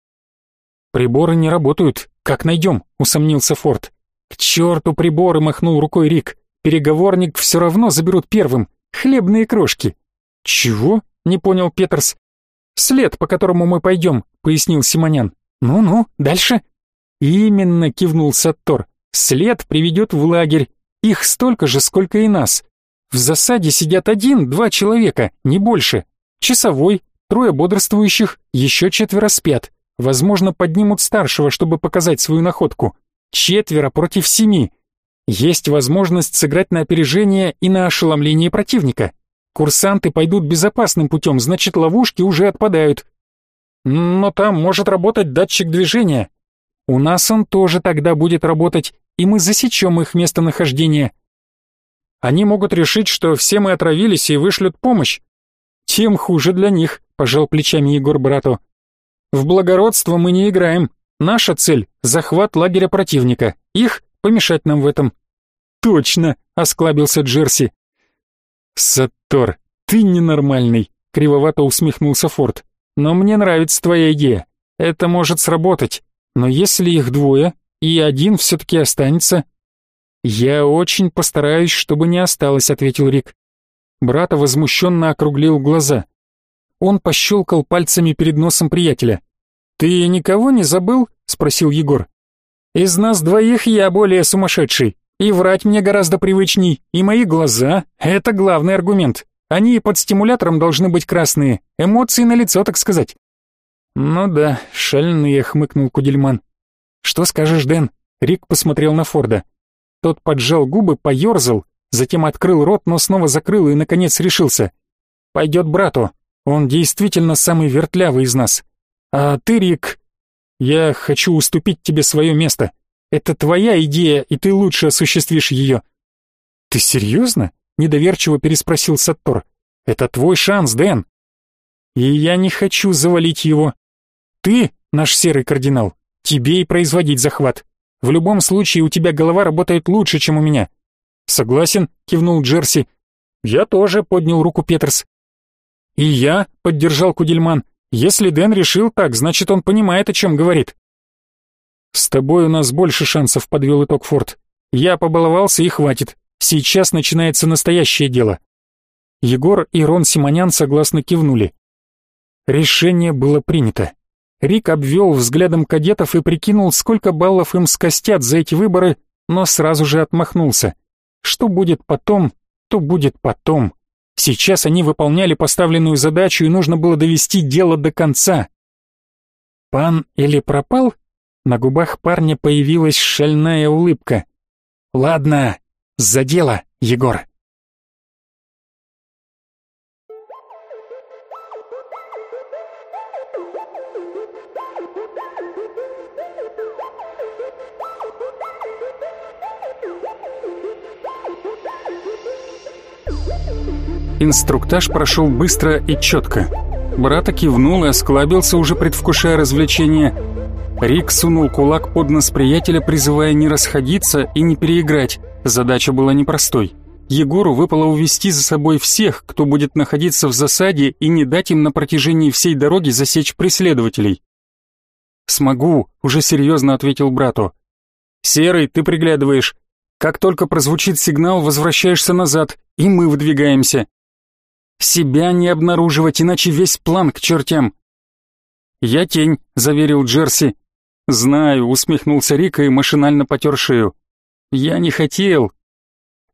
Приборы не работают, как найдем, усомнился Форд. К черту приборы, махнул рукой Рик. Переговорник все равно заберут первым. Хлебные крошки. Чего? Не понял Петерс. След, по которому мы пойдем, пояснил Симонян. Ну-ну, дальше. Именно, кивнул Саттор. След приведет в лагерь. Их столько же, сколько и нас. В засаде сидят один-два человека, не больше. Часовой, трое бодрствующих, еще четверо спят. Возможно, поднимут старшего, чтобы показать свою находку. Четверо против семи. Есть возможность сыграть на опережение и на ошеломление противника. Курсанты пойдут безопасным путем, значит, ловушки уже отпадают. Но там может работать датчик движения, у нас он тоже тогда будет работать, и мы засечем их местонахождение. Они могут решить, что все мы отравились и вышлют помощь. Тем хуже для них, пожал плечами Егор брату. В благородство мы не играем. Наша цель — захват лагеря противника. Их — помешать нам в этом. Точно, осклабился Джерси. Саттор, ты ненормальный, кривовато усмехнулся Форд. Но мне нравится твоя идея. Это может сработать. Но если их двое, и один все-таки останется... «Я очень постараюсь, чтобы не осталось», — ответил Рик. Брата возмущенно округлил глаза. Он пощелкал пальцами перед носом приятеля. «Ты никого не забыл?» — спросил Егор. «Из нас двоих я более сумасшедший, и врать мне гораздо привычней, и мои глаза — это главный аргумент. Они под стимулятором должны быть красные, эмоции на лицо, так сказать. «Ну да, шальные», — хмыкнул Кудельман. «Что скажешь, Дэн?» Рик посмотрел на Форда. Тот поджал губы, поерзал, затем открыл рот, но снова закрыл и, наконец, решился. «Пойдет брату. Он действительно самый вертлявый из нас. А ты, Рик, я хочу уступить тебе свое место. Это твоя идея, и ты лучше осуществишь ее». «Ты серьезно?» — недоверчиво переспросил Саттор. «Это твой шанс, Дэн. И я не хочу завалить его. Ты, наш серый кардинал, тебе и производить захват. В любом случае у тебя голова работает лучше, чем у меня. Согласен, кивнул Джерси. Я тоже, поднял руку Петерс. И я, поддержал Кудельман. Если Дэн решил так, значит он понимает, о чем говорит. С тобой у нас больше шансов, подвел итог Форд. Я побаловался и хватит. Сейчас начинается настоящее дело. Егор и Рон Симонян согласно кивнули. Решение было принято. Рик обвел взглядом кадетов и прикинул, сколько баллов им скостят за эти выборы, но сразу же отмахнулся. Что будет потом, то будет потом. Сейчас они выполняли поставленную задачу, и нужно было довести дело до конца. «Пан или пропал?» На губах парня появилась шальная улыбка. «Ладно, за дело, Егор». Инструктаж прошел быстро и четко. Брата кивнул и осклабился, уже предвкушая развлечение. Рик сунул кулак под нос приятеля, призывая не расходиться и не переиграть. Задача была непростой. Егору выпало увести за собой всех, кто будет находиться в засаде, и не дать им на протяжении всей дороги засечь преследователей. «Смогу», — уже серьезно ответил брату. «Серый, ты приглядываешь. Как только прозвучит сигнал, возвращаешься назад и мы выдвигаемся. Себя не обнаруживать, иначе весь план к чертям. «Я тень», — заверил Джерси. «Знаю», — усмехнулся Рика и машинально потер шею. «Я не хотел».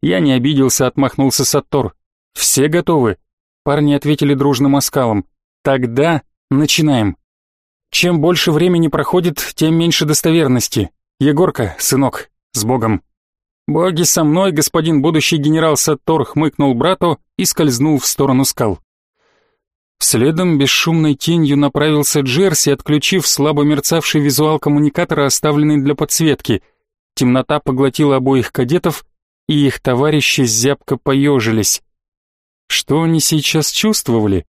Я не обиделся, отмахнулся Саттор. «Все готовы?» Парни ответили дружным оскалом. «Тогда начинаем». Чем больше времени проходит, тем меньше достоверности. Егорка, сынок, с Богом. Боги со мной, господин будущий генерал Саттор хмыкнул брату и скользнул в сторону скал. Следом бесшумной тенью направился Джерси, отключив слабо мерцавший визуал коммуникатора, оставленный для подсветки. Темнота поглотила обоих кадетов, и их товарищи зябко поежились. Что они сейчас чувствовали?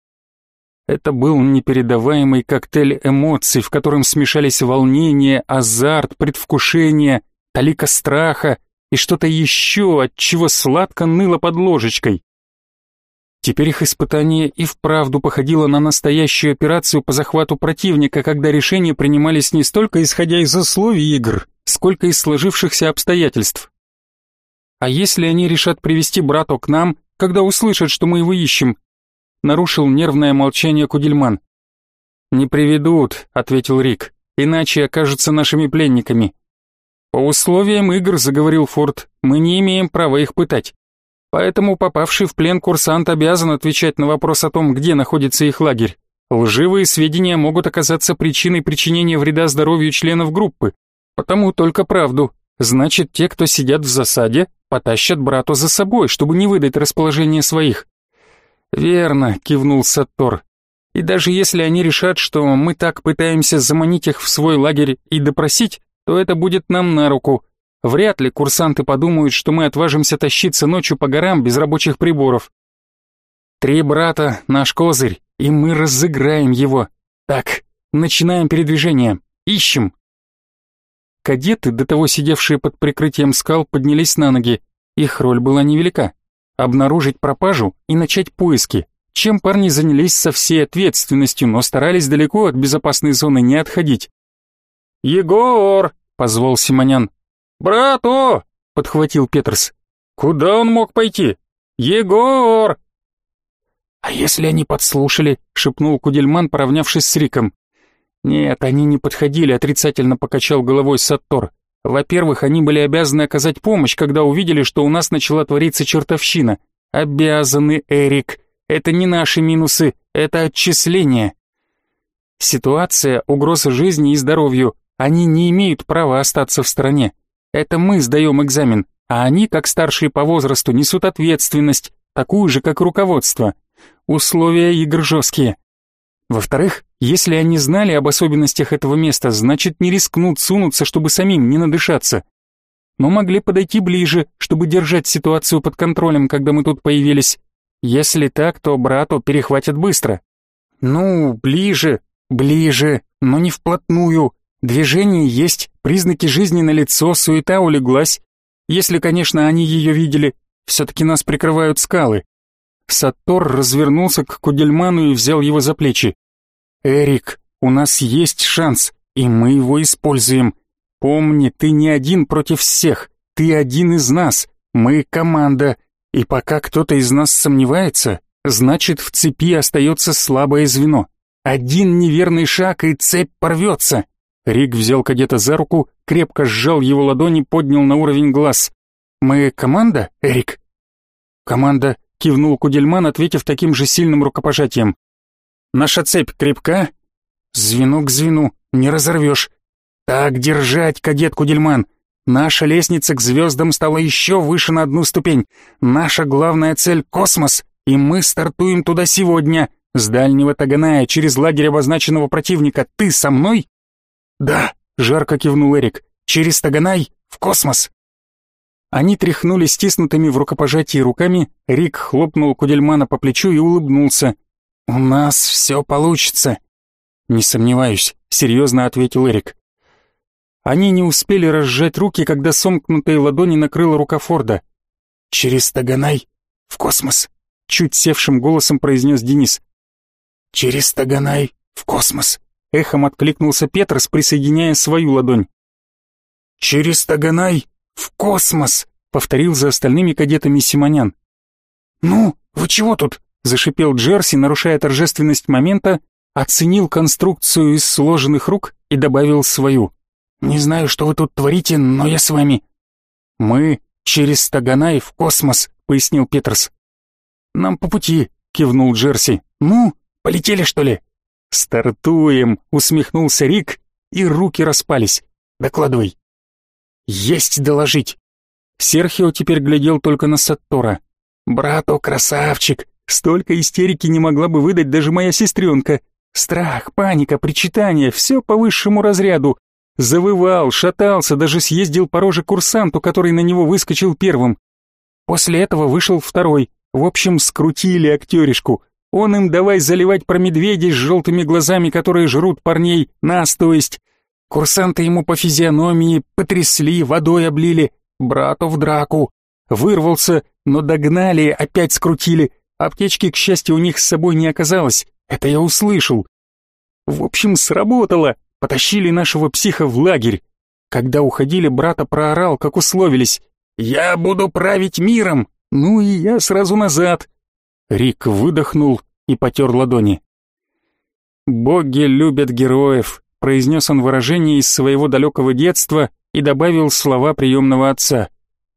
Это был непередаваемый коктейль эмоций, в котором смешались волнение, азарт, предвкушение, талика страха и что-то еще, от чего сладко ныло под ложечкой. Теперь их испытание и вправду походило на настоящую операцию по захвату противника, когда решения принимались не столько исходя из условий игр, сколько из сложившихся обстоятельств. А если они решат привести брата к нам, когда услышат, что мы его ищем? Нарушил нервное молчание Кудельман. «Не приведут», — ответил Рик, — «иначе окажутся нашими пленниками». «По условиям игр», — заговорил Форд, — «мы не имеем права их пытать. Поэтому попавший в плен курсант обязан отвечать на вопрос о том, где находится их лагерь. Лживые сведения могут оказаться причиной причинения вреда здоровью членов группы. Потому только правду. Значит, те, кто сидят в засаде, потащат брату за собой, чтобы не выдать расположение своих. Верно, кивнул Саттор. И даже если они решат, что мы так пытаемся заманить их в свой лагерь и допросить, то это будет нам на руку. Вряд ли курсанты подумают, что мы отважимся тащиться ночью по горам без рабочих приборов. Три брата, наш козырь, и мы разыграем его. Так, начинаем передвижение. Ищем. Кадеты, до того сидевшие под прикрытием скал, поднялись на ноги. Их роль была невелика. Обнаружить пропажу и начать поиски, чем парни занялись со всей ответственностью, но старались далеко от безопасной зоны не отходить. «Егор!» — позвал Симонян. «Брату!» — подхватил Петерс. «Куда он мог пойти? Егор!» «А если они подслушали?» — шепнул Кудельман, поравнявшись с Риком. «Нет, они не подходили», — отрицательно покачал головой Саттор. «Во-первых, они были обязаны оказать помощь, когда увидели, что у нас начала твориться чертовщина. Обязаны, Эрик. Это не наши минусы, это отчисления. Ситуация, угроза жизни и здоровью. Они не имеют права остаться в стороне. Это мы сдаем экзамен, а они, как старшие по возрасту, несут ответственность, такую же, как руководство. Условия игр жесткие. Во-вторых, если они знали об особенностях этого места, значит не рискнут сунуться, чтобы самим не надышаться. Но могли подойти ближе, чтобы держать ситуацию под контролем, когда мы тут появились. Если так, то брату перехватят быстро. Ну, ближе, ближе, но не вплотную. Движение есть, признаки жизни на лицо, суета улеглась. Если, конечно, они ее видели, все-таки нас прикрывают скалы. Саттор развернулся к Кудельману и взял его за плечи. «Эрик, у нас есть шанс, и мы его используем. Помни, ты не один против всех, ты один из нас, мы команда, и пока кто-то из нас сомневается, значит в цепи остается слабое звено. Один неверный шаг, и цепь порвется. Рик взял кадета за руку, крепко сжал его ладони, поднял на уровень глаз. «Мы команда, Эрик?» «Команда», — кивнул Кудельман, ответив таким же сильным рукопожатием. «Наша цепь крепка?» «Звено к звену, не разорвешь». «Так держать, кадет Кудельман. Наша лестница к звездам стала еще выше на одну ступень. Наша главная цель — космос, и мы стартуем туда сегодня, с дальнего Таганая, через лагерь обозначенного противника. Ты со мной?» «Да», — жарко кивнул Эрик, — «через Таганай, в космос». Они тряхнули стиснутыми в рукопожатии руками, Рик хлопнул Кудельмана по плечу и улыбнулся. «У нас все получится». «Не сомневаюсь», — серьезно ответил Эрик. Они не успели разжать руки, когда сомкнутые ладони накрыла рука Форда. «Через Таганай, в космос», — чуть севшим голосом произнес Денис. «Через Таганай, в космос», Эхом откликнулся Петрос, присоединяя свою ладонь. «Через Таганай в космос!» — повторил за остальными кадетами Симонян. «Ну, вы чего тут?» — зашипел Джерси, нарушая торжественность момента, оценил конструкцию из сложенных рук и добавил свою. «Не знаю, что вы тут творите, но я с вами». «Мы через Таганай в космос», — пояснил Петерс. «Нам по пути», — кивнул Джерси. «Ну, полетели, что ли?» «Стартуем», — усмехнулся Рик, и руки распались. «Докладывай». «Есть доложить». Серхио теперь глядел только на Саттора. «Брату красавчик! Столько истерики не могла бы выдать даже моя сестренка. Страх, паника, причитание — все по высшему разряду. Завывал, шатался, даже съездил по роже курсанту, который на него выскочил первым. После этого вышел второй. В общем, скрутили актеришку. Он им давай заливать про медведей с желтыми глазами, которые жрут парней, нас то есть. Курсанты ему по физиономии потрясли, водой облили, брату в драку. Вырвался, но догнали, опять скрутили. Аптечки, к счастью, у них с собой не оказалось. Это я услышал. В общем, сработало. Потащили нашего психа в лагерь. Когда уходили, брата проорал, как условились. «Я буду править миром!» Ну и я сразу назад. Рик выдохнул и потер ладони. «Боги любят героев», — произнес он выражение из своего далекого детства и добавил слова приемного отца.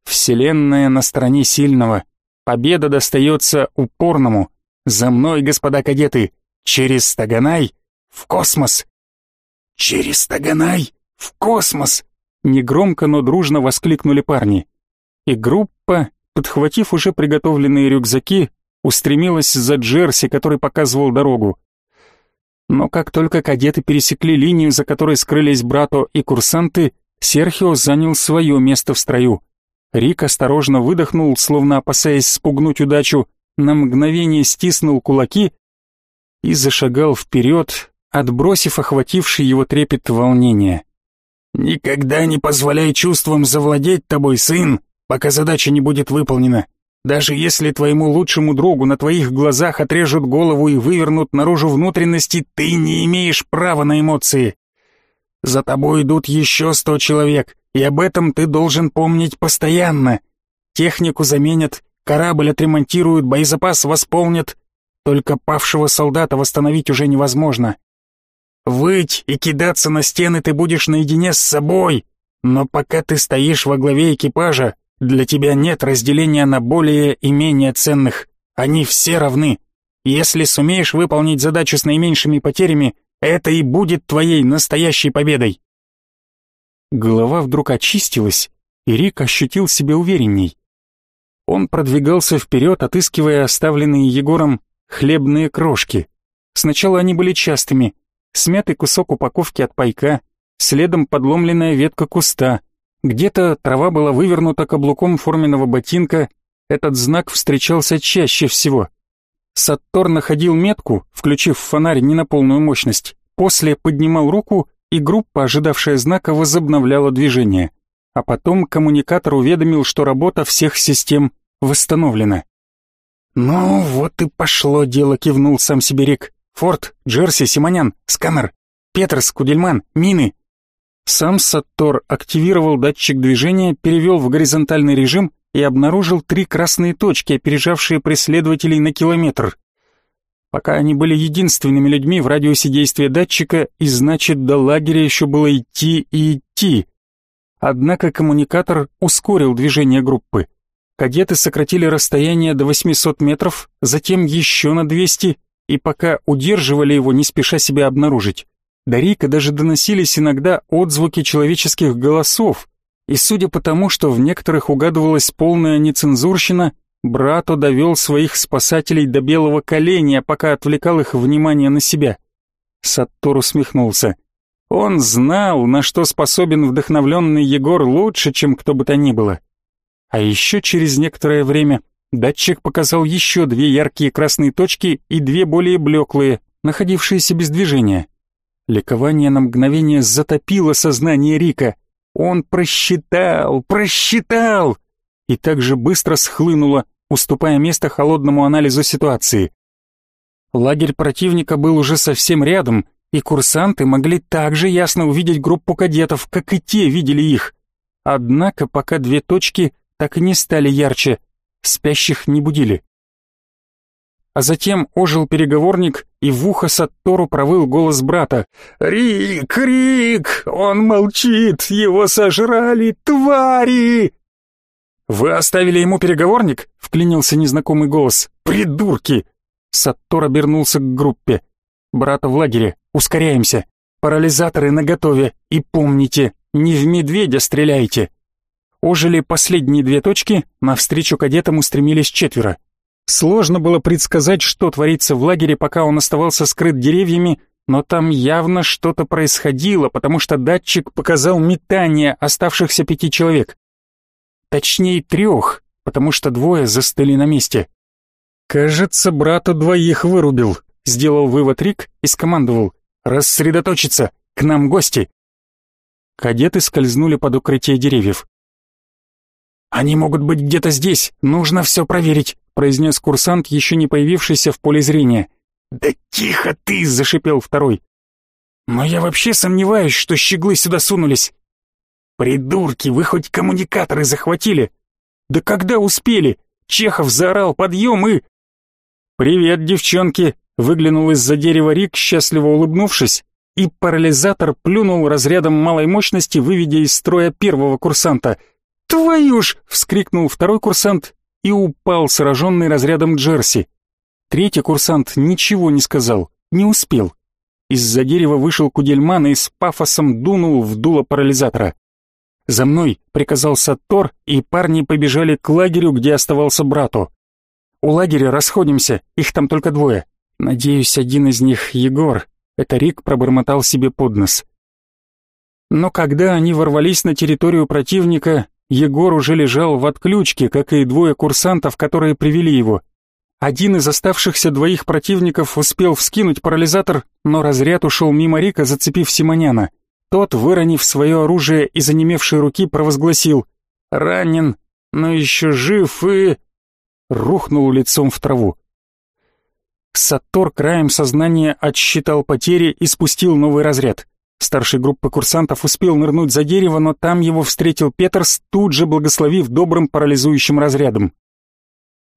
«Вселенная на стороне сильного. Победа достается упорному. За мной, господа кадеты, через Таганай в космос!» «Через Таганай в космос!» Негромко, но дружно воскликнули парни. И группа, подхватив уже приготовленные рюкзаки, устремилась за Джерси, который показывал дорогу. Но как только кадеты пересекли линию, за которой скрылись Брато и курсанты, Серхио занял свое место в строю. Рик осторожно выдохнул, словно опасаясь спугнуть удачу, на мгновение стиснул кулаки и зашагал вперед, отбросив охвативший его трепет волнения. «Никогда не позволяй чувствам завладеть тобой, сын, пока задача не будет выполнена. Даже если твоему лучшему другу на твоих глазах отрежут голову и вывернут наружу внутренности, ты не имеешь права на эмоции. За тобой идут еще сто человек, и об этом ты должен помнить постоянно. Технику заменят, корабль отремонтируют, боезапас восполнят. Только павшего солдата восстановить уже невозможно. Выть и кидаться на стены ты будешь наедине с собой, но пока ты стоишь во главе экипажа, для тебя нет разделения на более и менее ценных. Они все равны. Если сумеешь выполнить задачу с наименьшими потерями, это и будет твоей настоящей победой. Голова вдруг очистилась, и Рик ощутил себя уверенней. Он продвигался вперед, отыскивая оставленные Егором хлебные крошки. Сначала они были частыми, смятый кусок упаковки от пайка, следом подломленная ветка куста. Где-то трава была вывернута каблуком форменного ботинка, этот знак встречался чаще всего. Саттор находил метку, включив фонарь не на полную мощность, после поднимал руку, и группа, ожидавшая знака, возобновляла движение. А потом коммуникатор уведомил, что работа всех систем восстановлена. «Ну, вот и пошло дело», — кивнул сам себе. Форд, Джерси, Симонян, сканер, Петерс, Кудельман, мины. Сам Саттор активировал датчик движения, перевел в горизонтальный режим и обнаружил три красные точки, опережавшие преследователей на километр. Пока они были единственными людьми в радиусе действия датчика, и значит, до лагеря еще было идти и идти. Однако коммуникатор ускорил движение группы. Кадеты сократили расстояние до 800 метров, затем еще на 200 и пока удерживали его, не спеша себя обнаружить. До Рика даже доносились иногда отзвуки человеческих голосов, и судя по тому, что в некоторых угадывалась полная нецензурщина, Брато довел своих спасателей до белого коленя, пока отвлекал их внимание на себя. Саттор усмехнулся. Он знал, на что способен вдохновленный Егор лучше, чем кто бы то ни было. А еще через некоторое время Датчик показал еще две яркие красные точки и две более блеклые, находившиеся без движения. Ликование на мгновение затопило сознание Рика. Он просчитал, просчитал! И так же быстро схлынуло, уступая место холодному анализу ситуации. Лагерь противника был уже совсем рядом, и курсанты могли также ясно увидеть группу кадетов, как и те видели их. Однако пока две точки так и не стали ярче, спящих не будили. а затем ожил переговорник, и в ухо Саттору провыл голос брата. «Рик, Рик! Он молчит! Его сожрали, твари!» «Вы оставили ему переговорник?» — вклинился незнакомый голос. «Придурки!» Саттор обернулся к группе. «Брата в лагере, ускоряемся. Парализаторы наготове. И помните, не в медведя стреляйте!» Ожили последние две точки, навстречу кадетам устремились четверо. Сложно было предсказать, что творится в лагере, пока он оставался скрыт деревьями, но там явно что-то происходило, потому что датчик показал метание оставшихся пяти человек. Точнее трех, потому что двое застыли на месте. «Кажется, брата двоих вырубил», — сделал вывод Рик и скомандовал. «Рассредоточиться! К нам гости!» Кадеты скользнули под укрытие деревьев. «Они могут быть где-то здесь, нужно все проверить», произнес курсант, еще не появившийся в поле зрения. «Да тихо ты!» — зашипел второй. «Но я вообще сомневаюсь, что щеглы сюда сунулись. Придурки, вы хоть коммуникаторы захватили? Да когда успели? Чехов заорал подъем и...» «Привет, девчонки!» — выглянул из-за дерева Рик, счастливо улыбнувшись, и парализатор плюнул разрядом малой мощности, выведя из строя первого курсанта. «Твою ж!» — вскрикнул второй курсант и упал, сраженный разрядом Джерси. Третий курсант ничего не сказал, не успел. Из-за дерева вышел Кудельман и с пафосом дунул в дуло парализатора. «За мной!» — приказал Саттор, и парни побежали к лагерю, где оставался брату. «У лагеря расходимся, их там только двое. Надеюсь, один из них — Егор». Это Рик пробормотал себе под нос. Но когда они ворвались на территорию противника, Егор уже лежал в отключке, как и двое курсантов, которые привели его. Один из оставшихся двоих противников успел вскинуть парализатор, но разряд ушел мимо Рика, зацепив Симоняна. Тот, выронив свое оружие из онемевшей руки, провозгласил «Ранен, но еще жив и...» Рухнул лицом в траву. Саттор краем сознания отсчитал потери и спустил новый разряд. Старший группы курсантов успел нырнуть за дерево, но там его встретил Петерс, тут же благословив добрым парализующим разрядом.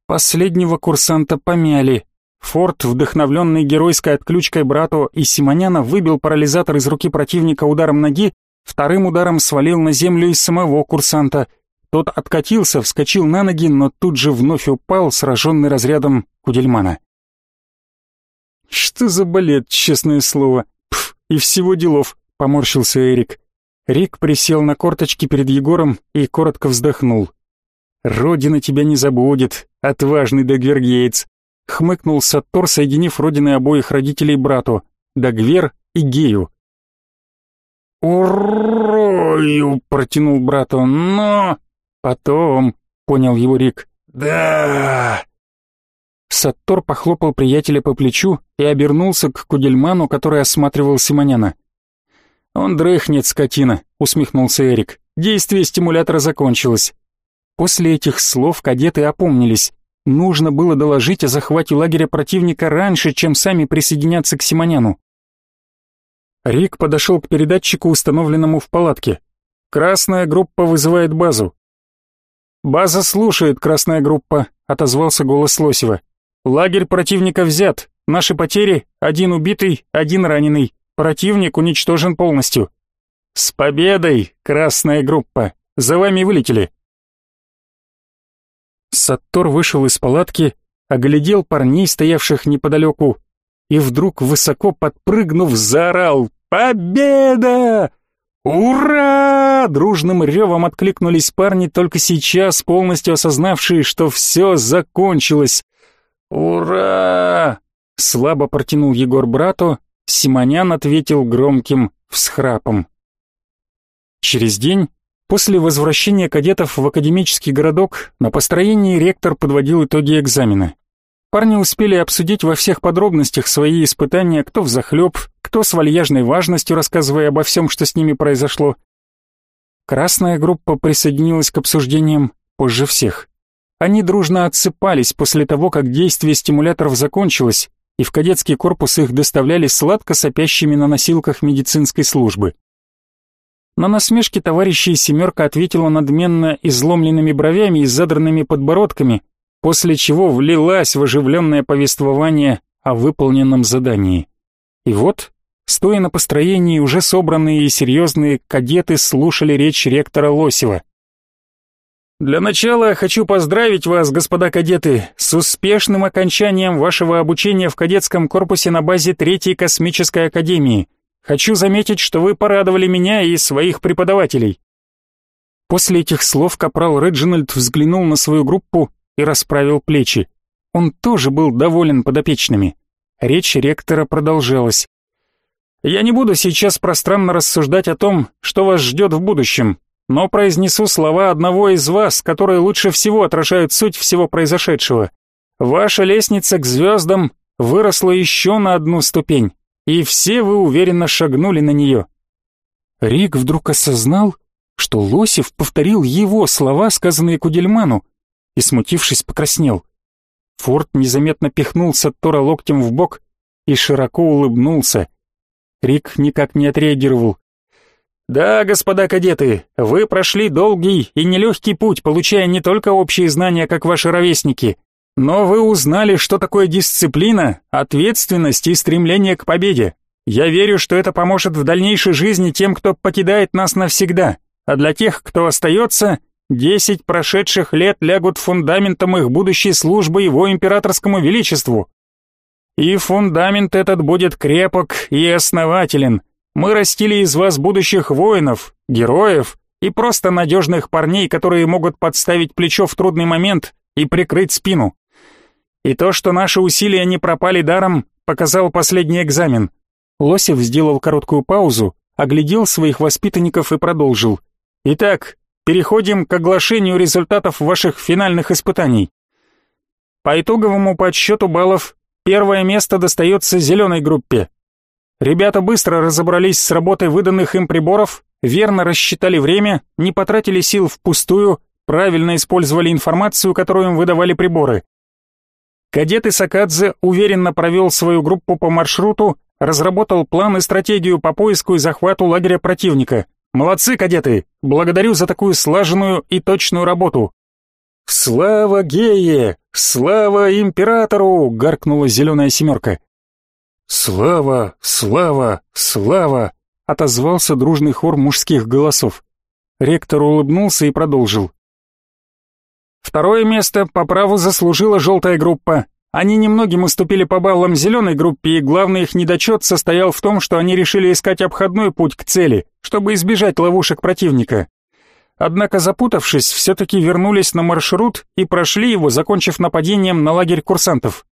Последнего курсанта помяли. Форд, вдохновленный геройской отключкой брату и Симоняна, выбил парализатор из руки противника ударом ноги, вторым ударом свалил на землю и самого курсанта. Тот откатился, вскочил на ноги, но тут же вновь упал, сраженный разрядом Кудельмана. «Что за балет, честное слово?» И всего делов», — поморщился Эрик. Рик присел на корточки перед Егором и коротко вздохнул. «Родина тебя не забудет, отважный Дагвергейтс», — хмыкнул Саттор, соединив родины обоих родителей брату, Дагвер и Гею. «Урою!» — протянул брату, «но...» «Потом», — понял его Рик. «Да...» Саттор похлопал приятеля по плечу и обернулся к Кудельману, который осматривал Симоняна. «Он дрыхнет, скотина», — усмехнулся Эрик. «Действие стимулятора закончилось». После этих слов кадеты опомнились. Нужно было доложить о захвате лагеря противника раньше, чем сами присоединяться к Симоняну. Рик подошел к передатчику, установленному в палатке. «Красная группа вызывает базу». «База слушает, красная группа», — отозвался голос Лосева. Лагерь противника взят. Наши потери — один убитый, один раненый. Противник уничтожен полностью. С победой, красная группа. За вами вылетели. Саттор вышел из палатки, оглядел парней, стоявших неподалеку, и вдруг, высоко подпрыгнув, заорал «Победа!» «Ура!» Дружным ревом откликнулись парни, только сейчас полностью осознавшие, что все закончилось. «Ура!» — слабо протянул Егор брату, Симонян ответил громким всхрапом. Через день, после возвращения кадетов в академический городок, на построении ректор подводил итоги экзамена. Парни успели обсудить во всех подробностях свои испытания, кто взахлеб, кто с вальяжной важностью, рассказывая обо всем, что с ними произошло. Красная группа присоединилась к обсуждениям позже всех. Они дружно отсыпались после того, как действие стимуляторов закончилось, и в кадетский корпус их доставляли сладко сопящими на носилках медицинской службы. На насмешки товарищей «семерка» ответила надменно изломленными бровями и задранными подбородками, после чего влилась в оживленное повествование о выполненном задании. И вот, стоя на построении, уже собранные и серьезные кадеты слушали речь ректора Лосева. «Для начала хочу поздравить вас, господа кадеты, с успешным окончанием вашего обучения в кадетском корпусе на базе Третьей космической академии. Хочу заметить, что вы порадовали меня и своих преподавателей». После этих слов капрал Реджинальд взглянул на свою группу и расправил плечи. Он тоже был доволен подопечными. Речь ректора продолжалась. «Я не буду сейчас пространно рассуждать о том, что вас ждет в будущем, но произнесу слова одного из вас, которые лучше всего отражают суть всего произошедшего. Ваша лестница к звездам выросла еще на одну ступень, и все вы уверенно шагнули на нее». Рик вдруг осознал, что Лосев повторил его слова, сказанные Кудельману, и, смутившись, покраснел. Форд незаметно пихнул Саттора локтем в бок и широко улыбнулся. Рик никак не отреагировал. «Да, господа кадеты, вы прошли долгий и нелегкий путь, получая не только общие знания, как ваши ровесники, но вы узнали, что такое дисциплина, ответственность и стремление к победе. Я верю, что это поможет в дальнейшей жизни тем, кто покидает нас навсегда, а для тех, кто остается, Десять прошедших лет лягут фундаментом их будущей службы его императорскому величеству. И фундамент этот будет крепок и основателен. Мы растили из вас будущих воинов, героев и просто надежных парней, которые могут подставить плечо в трудный момент и прикрыть спину. И то, что наши усилия не пропали даром, показал последний экзамен. Лосев сделал короткую паузу, оглядел своих воспитанников и продолжил. Итак, переходим к оглашению результатов ваших финальных испытаний. По итоговому подсчету баллов первое место достается зеленой группе. Ребята быстро разобрались с работой выданных им приборов, верно рассчитали время, не потратили сил впустую, правильно использовали информацию, которую им выдавали приборы. Кадет Исакадзе уверенно провел свою группу по маршруту, разработал план и стратегию по поиску и захвату лагеря противника – Молодцы, кадеты! Благодарю за такую слаженную и точную работу!» «Слава Гее! Слава императору!» — гаркнула зеленая семерка. «Слава! Слава! Слава!» — отозвался дружный хор мужских голосов. Ректор улыбнулся и продолжил. Второе место по праву заслужила желтая группа. Они немногим уступили по баллам зеленой группе, и главный их недочет состоял в том, что они решили искать обходной путь к цели, чтобы избежать ловушек противника. Однако, запутавшись, все-таки вернулись на маршрут и прошли его, закончив нападением на лагерь курсантов.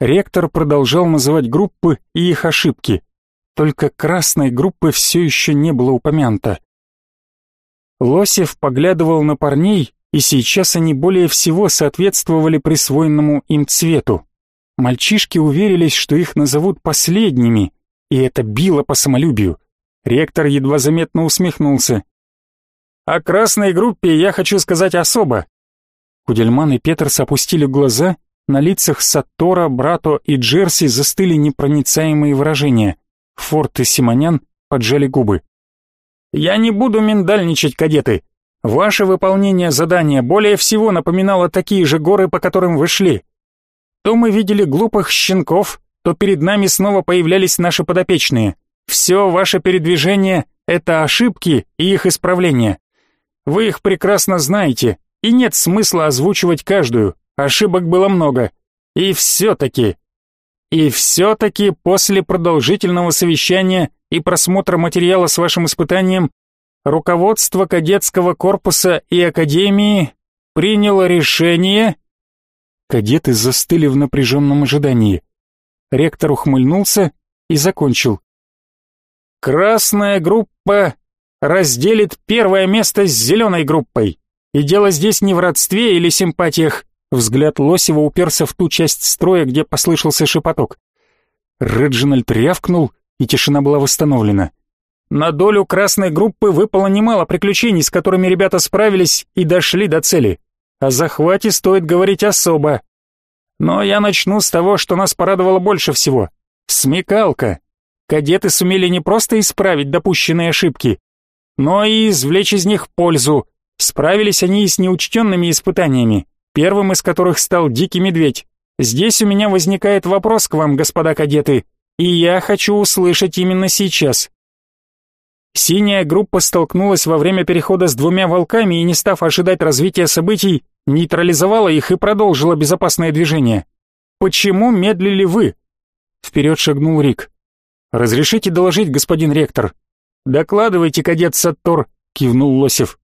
Ректор продолжал называть группы и их ошибки. Только красной группы все еще не было упомянуто. Лосев поглядывал на парней, и сейчас они более всего соответствовали присвоенному им цвету. Мальчишки уверились, что их назовут последними, и это било по самолюбию. Ректор едва заметно усмехнулся. «О красной группе я хочу сказать особо». Кудельман и Петерс опустили глаза, на лицах Саттора, Брато и Джерси застыли непроницаемые выражения. Форд и Симонян поджали губы. «Я не буду миндальничать, кадеты. Ваше выполнение задания более всего напоминало такие же горы, по которым вы шли. То мы видели глупых щенков, то перед нами снова появлялись наши подопечные. Все ваше передвижение — это ошибки и их исправление. Вы их прекрасно знаете, и нет смысла озвучивать каждую, ошибок было много. И все-таки... И все-таки после продолжительного совещания и просмотра материала с вашим испытанием руководство кадетского корпуса и академии приняло решение... Кадеты застыли в напряженном ожидании. Ректор ухмыльнулся и закончил. Красная группа разделит первое место с зеленой группой. И дело здесь не в родстве или симпатиях. Взгляд Лосева уперся в ту часть строя, где послышался шепоток. Реджинальд рявкнул, и тишина была восстановлена. На долю красной группы выпало немало приключений, с которыми ребята справились и дошли до цели. О захвате стоит говорить особо. Но я начну с того, что нас порадовало больше всего. Смекалка. Кадеты сумели не просто исправить допущенные ошибки, но и извлечь из них пользу. Справились они и с неучтенными испытаниями. Первым из которых стал Дикий Медведь. Здесь у меня возникает вопрос к вам, господа кадеты, и я хочу услышать именно сейчас. Синяя группа столкнулась во время перехода с двумя волками и, не став ожидать развития событий, нейтрализовала их и продолжила безопасное движение. Почему медлили вы? Вперед шагнул Рик. Разрешите доложить, господин ректор. Докладывайте, кадет Саттор, кивнул Лосев.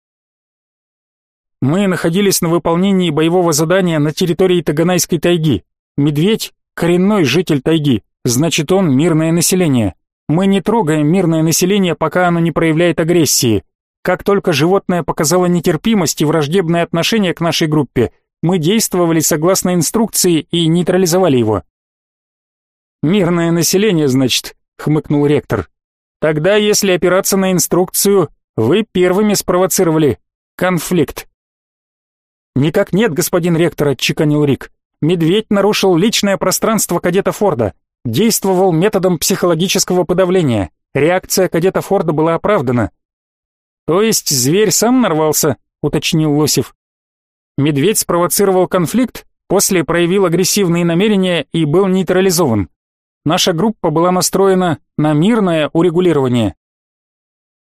Мы находились на выполнении боевого задания на территории Таганайской тайги. Медведь — коренной житель тайги, значит он мирное население. Мы не трогаем мирное население, пока оно не проявляет агрессии. Как только животное показало нетерпимость и враждебное отношение к нашей группе, мы действовали согласно инструкции и нейтрализовали его. «Мирное население, значит», — хмыкнул ректор. «Тогда, если опираться на инструкцию, вы первыми спровоцировали конфликт». «Никак нет, господин ректор», — отчеканил Рик. «Медведь нарушил личное пространство кадета Форда, действовал методом психологического подавления. Реакция кадета Форда была оправдана». «То есть зверь сам нарвался?» — уточнил Лосев. «Медведь спровоцировал конфликт, после проявил агрессивные намерения и был нейтрализован. Наша группа была настроена на мирное урегулирование».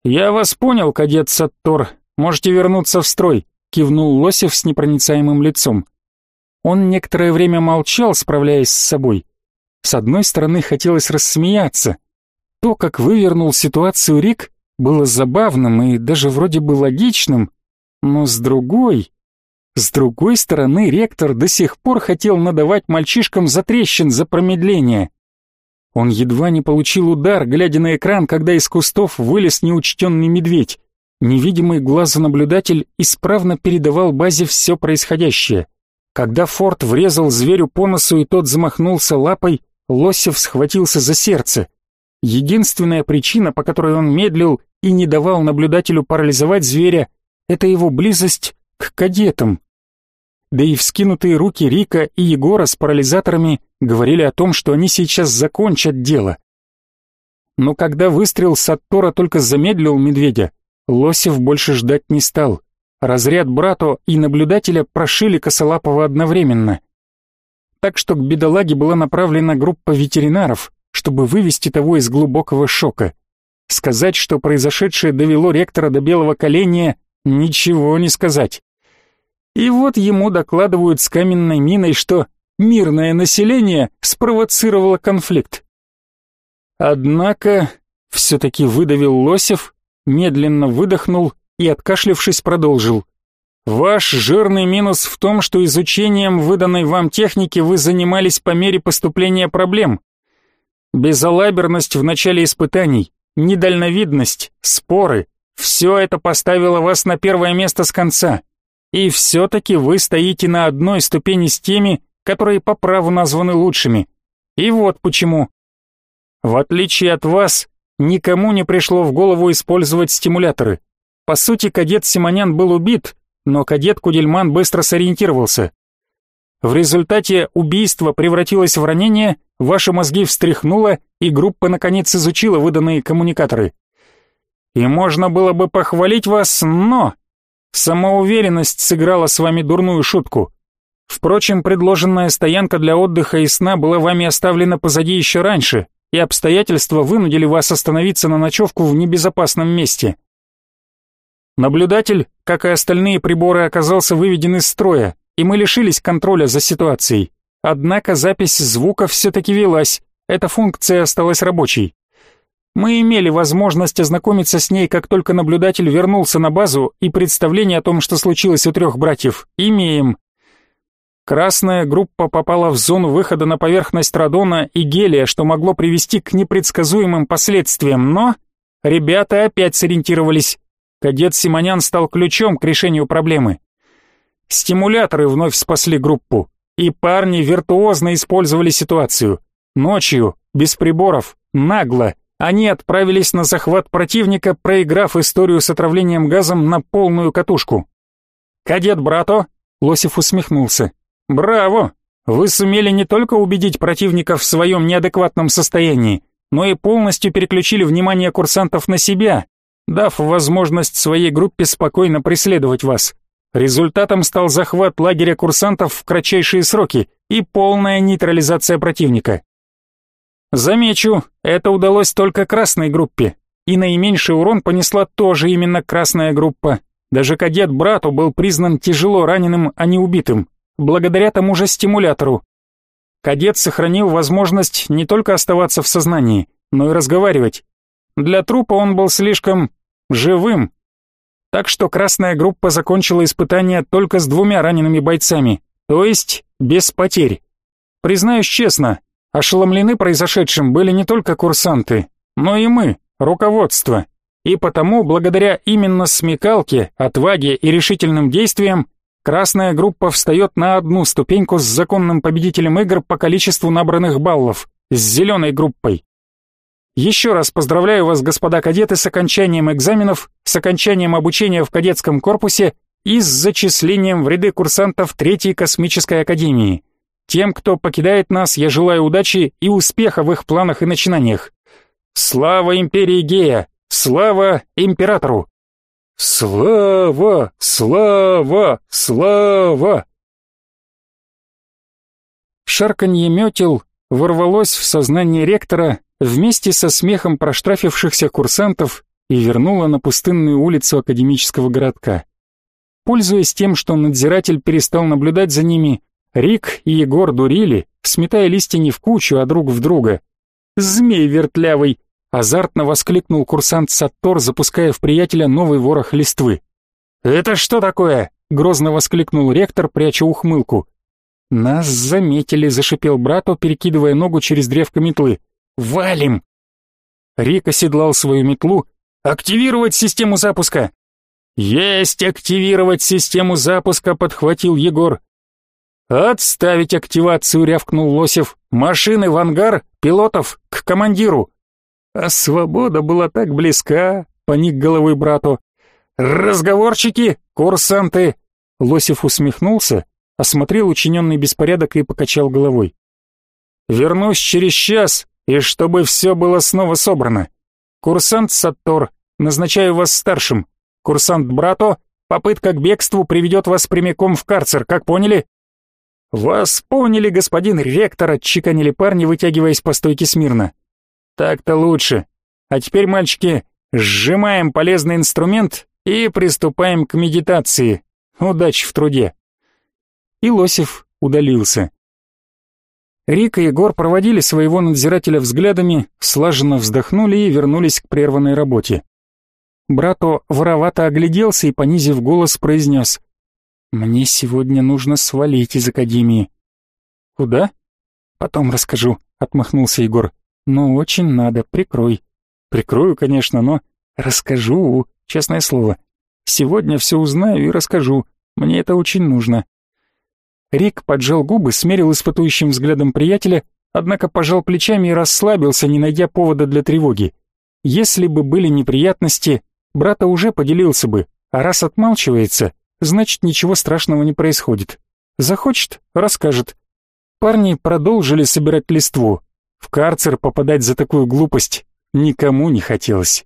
«Я вас понял, кадет Саттор. Можете вернуться в строй кивнул Лосев с непроницаемым лицом. Он некоторое время молчал, справляясь с собой. С одной стороны, хотелось рассмеяться. То, как вывернул ситуацию Рик, было забавным и даже вроде бы логичным, но с другой... С другой стороны, ректор до сих пор хотел надавать мальчишкам затрещин за промедление. Он едва не получил удар, глядя на экран, когда из кустов вылез неучтенный медведь. Невидимый глазу наблюдатель исправно передавал базе все происходящее. Когда Форд врезал зверю по носу и тот замахнулся лапой, Лосев схватился за сердце. Единственная причина, по которой он медлил и не давал наблюдателю парализовать зверя, это его близость к кадетам. Да и вскинутые руки Рика и Егора с парализаторами говорили о том, что они сейчас закончат дело. Но когда выстрел Саттора только замедлил медведя, Лосев больше ждать не стал. Разряд брату и наблюдателя прошили косолапого одновременно. Так что к бедолаге была направлена группа ветеринаров, чтобы вывести того из глубокого шока. Сказать, что произошедшее довело ректора до белого коленя, ничего не сказать. И вот ему докладывают с каменной миной, что мирное население спровоцировало конфликт. Однако, все-таки выдавил Лосев, медленно выдохнул и, откашлявшись, продолжил. «Ваш жирный минус в том, что изучением выданной вам техники вы занимались по мере поступления проблем. Безалаберность в начале испытаний, недальновидность, споры — все это поставило вас на первое место с конца. И все-таки вы стоите на одной ступени с теми, которые по праву названы лучшими. И вот почему. В отличие от вас, никому не пришло в голову использовать стимуляторы. По сути, кадет Симонян был убит, но кадет Кудельман быстро сориентировался. В результате убийство превратилось в ранение, ваши мозги встряхнуло, и группа наконец изучила выданные коммуникаторы. И можно было бы похвалить вас, но... Самоуверенность сыграла с вами дурную шутку. Впрочем, предложенная стоянка для отдыха и сна была вами оставлена позади еще раньше, и обстоятельства вынудили вас остановиться на ночевку в небезопасном месте. Наблюдатель, как и остальные приборы, оказался выведен из строя, и мы лишились контроля за ситуацией. Однако запись звука все-таки велась, эта функция осталась рабочей. Мы имели возможность ознакомиться с ней, как только наблюдатель вернулся на базу, и представление о том, что случилось у трех братьев, имеем. Красная группа попала в зону выхода на поверхность радона и гелия, что могло привести к непредсказуемым последствиям, но ребята опять сориентировались. Кадет Симонян стал ключом к решению проблемы. Стимуляторы вновь спасли группу, и парни виртуозно использовали ситуацию. Ночью, без приборов, нагло, они отправились на захват противника, проиграв историю с отравлением газом на полную катушку. «Кадет Брато?» — Лосев усмехнулся. Браво! Вы сумели не только убедить противника в своем неадекватном состоянии, но и полностью переключили внимание курсантов на себя, дав возможность своей группе спокойно преследовать вас. Результатом стал захват лагеря курсантов в кратчайшие сроки и полная нейтрализация противника. Замечу, это удалось только красной группе, и наименьший урон понесла тоже именно красная группа. Даже кадет брату был признан тяжело раненым, а не убитым, благодаря тому же стимулятору. Кадет сохранил возможность не только оставаться в сознании, но и разговаривать. Для трупа он был слишком живым. Так что красная группа закончила испытание только с двумя ранеными бойцами, то есть без потерь. Признаюсь честно, ошеломлены произошедшим были не только курсанты, но и мы, руководство. И потому, благодаря именно смекалке, отваге и решительным действиям, красная группа встает на одну ступеньку с законным победителем игр по количеству набранных баллов, с зеленой группой. Еще раз поздравляю вас, господа кадеты, с окончанием экзаменов, с окончанием обучения в кадетском корпусе и с зачислением в ряды курсантов Третьей космической академии. Тем, кто покидает нас, я желаю удачи и успеха в их планах и начинаниях. Слава империи Гея! Слава императору! Слава! Слава! Слава! Шарканье метел ворвалось в сознание ректора вместе со смехом проштрафившихся курсантов и вернуло на пустынную улицу академического городка. Пользуясь тем, что надзиратель перестал наблюдать за ними, Рик и Егор дурили, сметая листья не в кучу, а друг в друга. «Змей вертлявый!» Азартно воскликнул курсант Саттор, запуская в приятеля новый ворох листвы. «Это что такое?» — грозно воскликнул ректор, пряча ухмылку. «Нас заметили», — зашипел брату, перекидывая ногу через древко метлы. «Валим!» Рик оседлал свою метлу. «Активировать систему запуска!» «Есть активировать систему запуска!» — подхватил Егор. «Отставить активацию!» — рявкнул Лосев. «Машины в ангар, пилотов к командиру!» А свобода была так близка, поник головой брату. «Разговорчики, курсанты!» Лосев усмехнулся, осмотрел учиненный беспорядок и покачал головой. «Вернусь через час, и чтобы все было снова собрано. Курсант Саттор, назначаю вас старшим. Курсант Брато, попытка к бегству приведет вас прямиком в карцер, как поняли?» «Вас поняли, господин ректор», — отчеканили парни, вытягиваясь по стойке смирно. Так-то лучше. А теперь, мальчики, сжимаем полезный инструмент и приступаем к медитации. Удачи в труде. И Лосев удалился. Рика и Егор проводили своего надзирателя взглядами, слаженно вздохнули и вернулись к прерванной работе. Брато воровато огляделся и, понизив голос, произнес «Мне сегодня нужно свалить из академии». «Куда?» «Потом расскажу», — отмахнулся Егор. «Ну, очень надо, прикрой». «Прикрою, конечно, но...» «Расскажу, честное слово. Сегодня все узнаю и расскажу. Мне это очень нужно». Рик поджал губы, смерил испытующим взглядом приятеля, однако пожал плечами и расслабился, не найдя повода для тревоги. Если бы были неприятности, брата уже поделился бы, а раз отмалчивается, значит ничего страшного не происходит. Захочет — расскажет. Парни продолжили собирать листву, в карцер попадать за такую глупость никому не хотелось.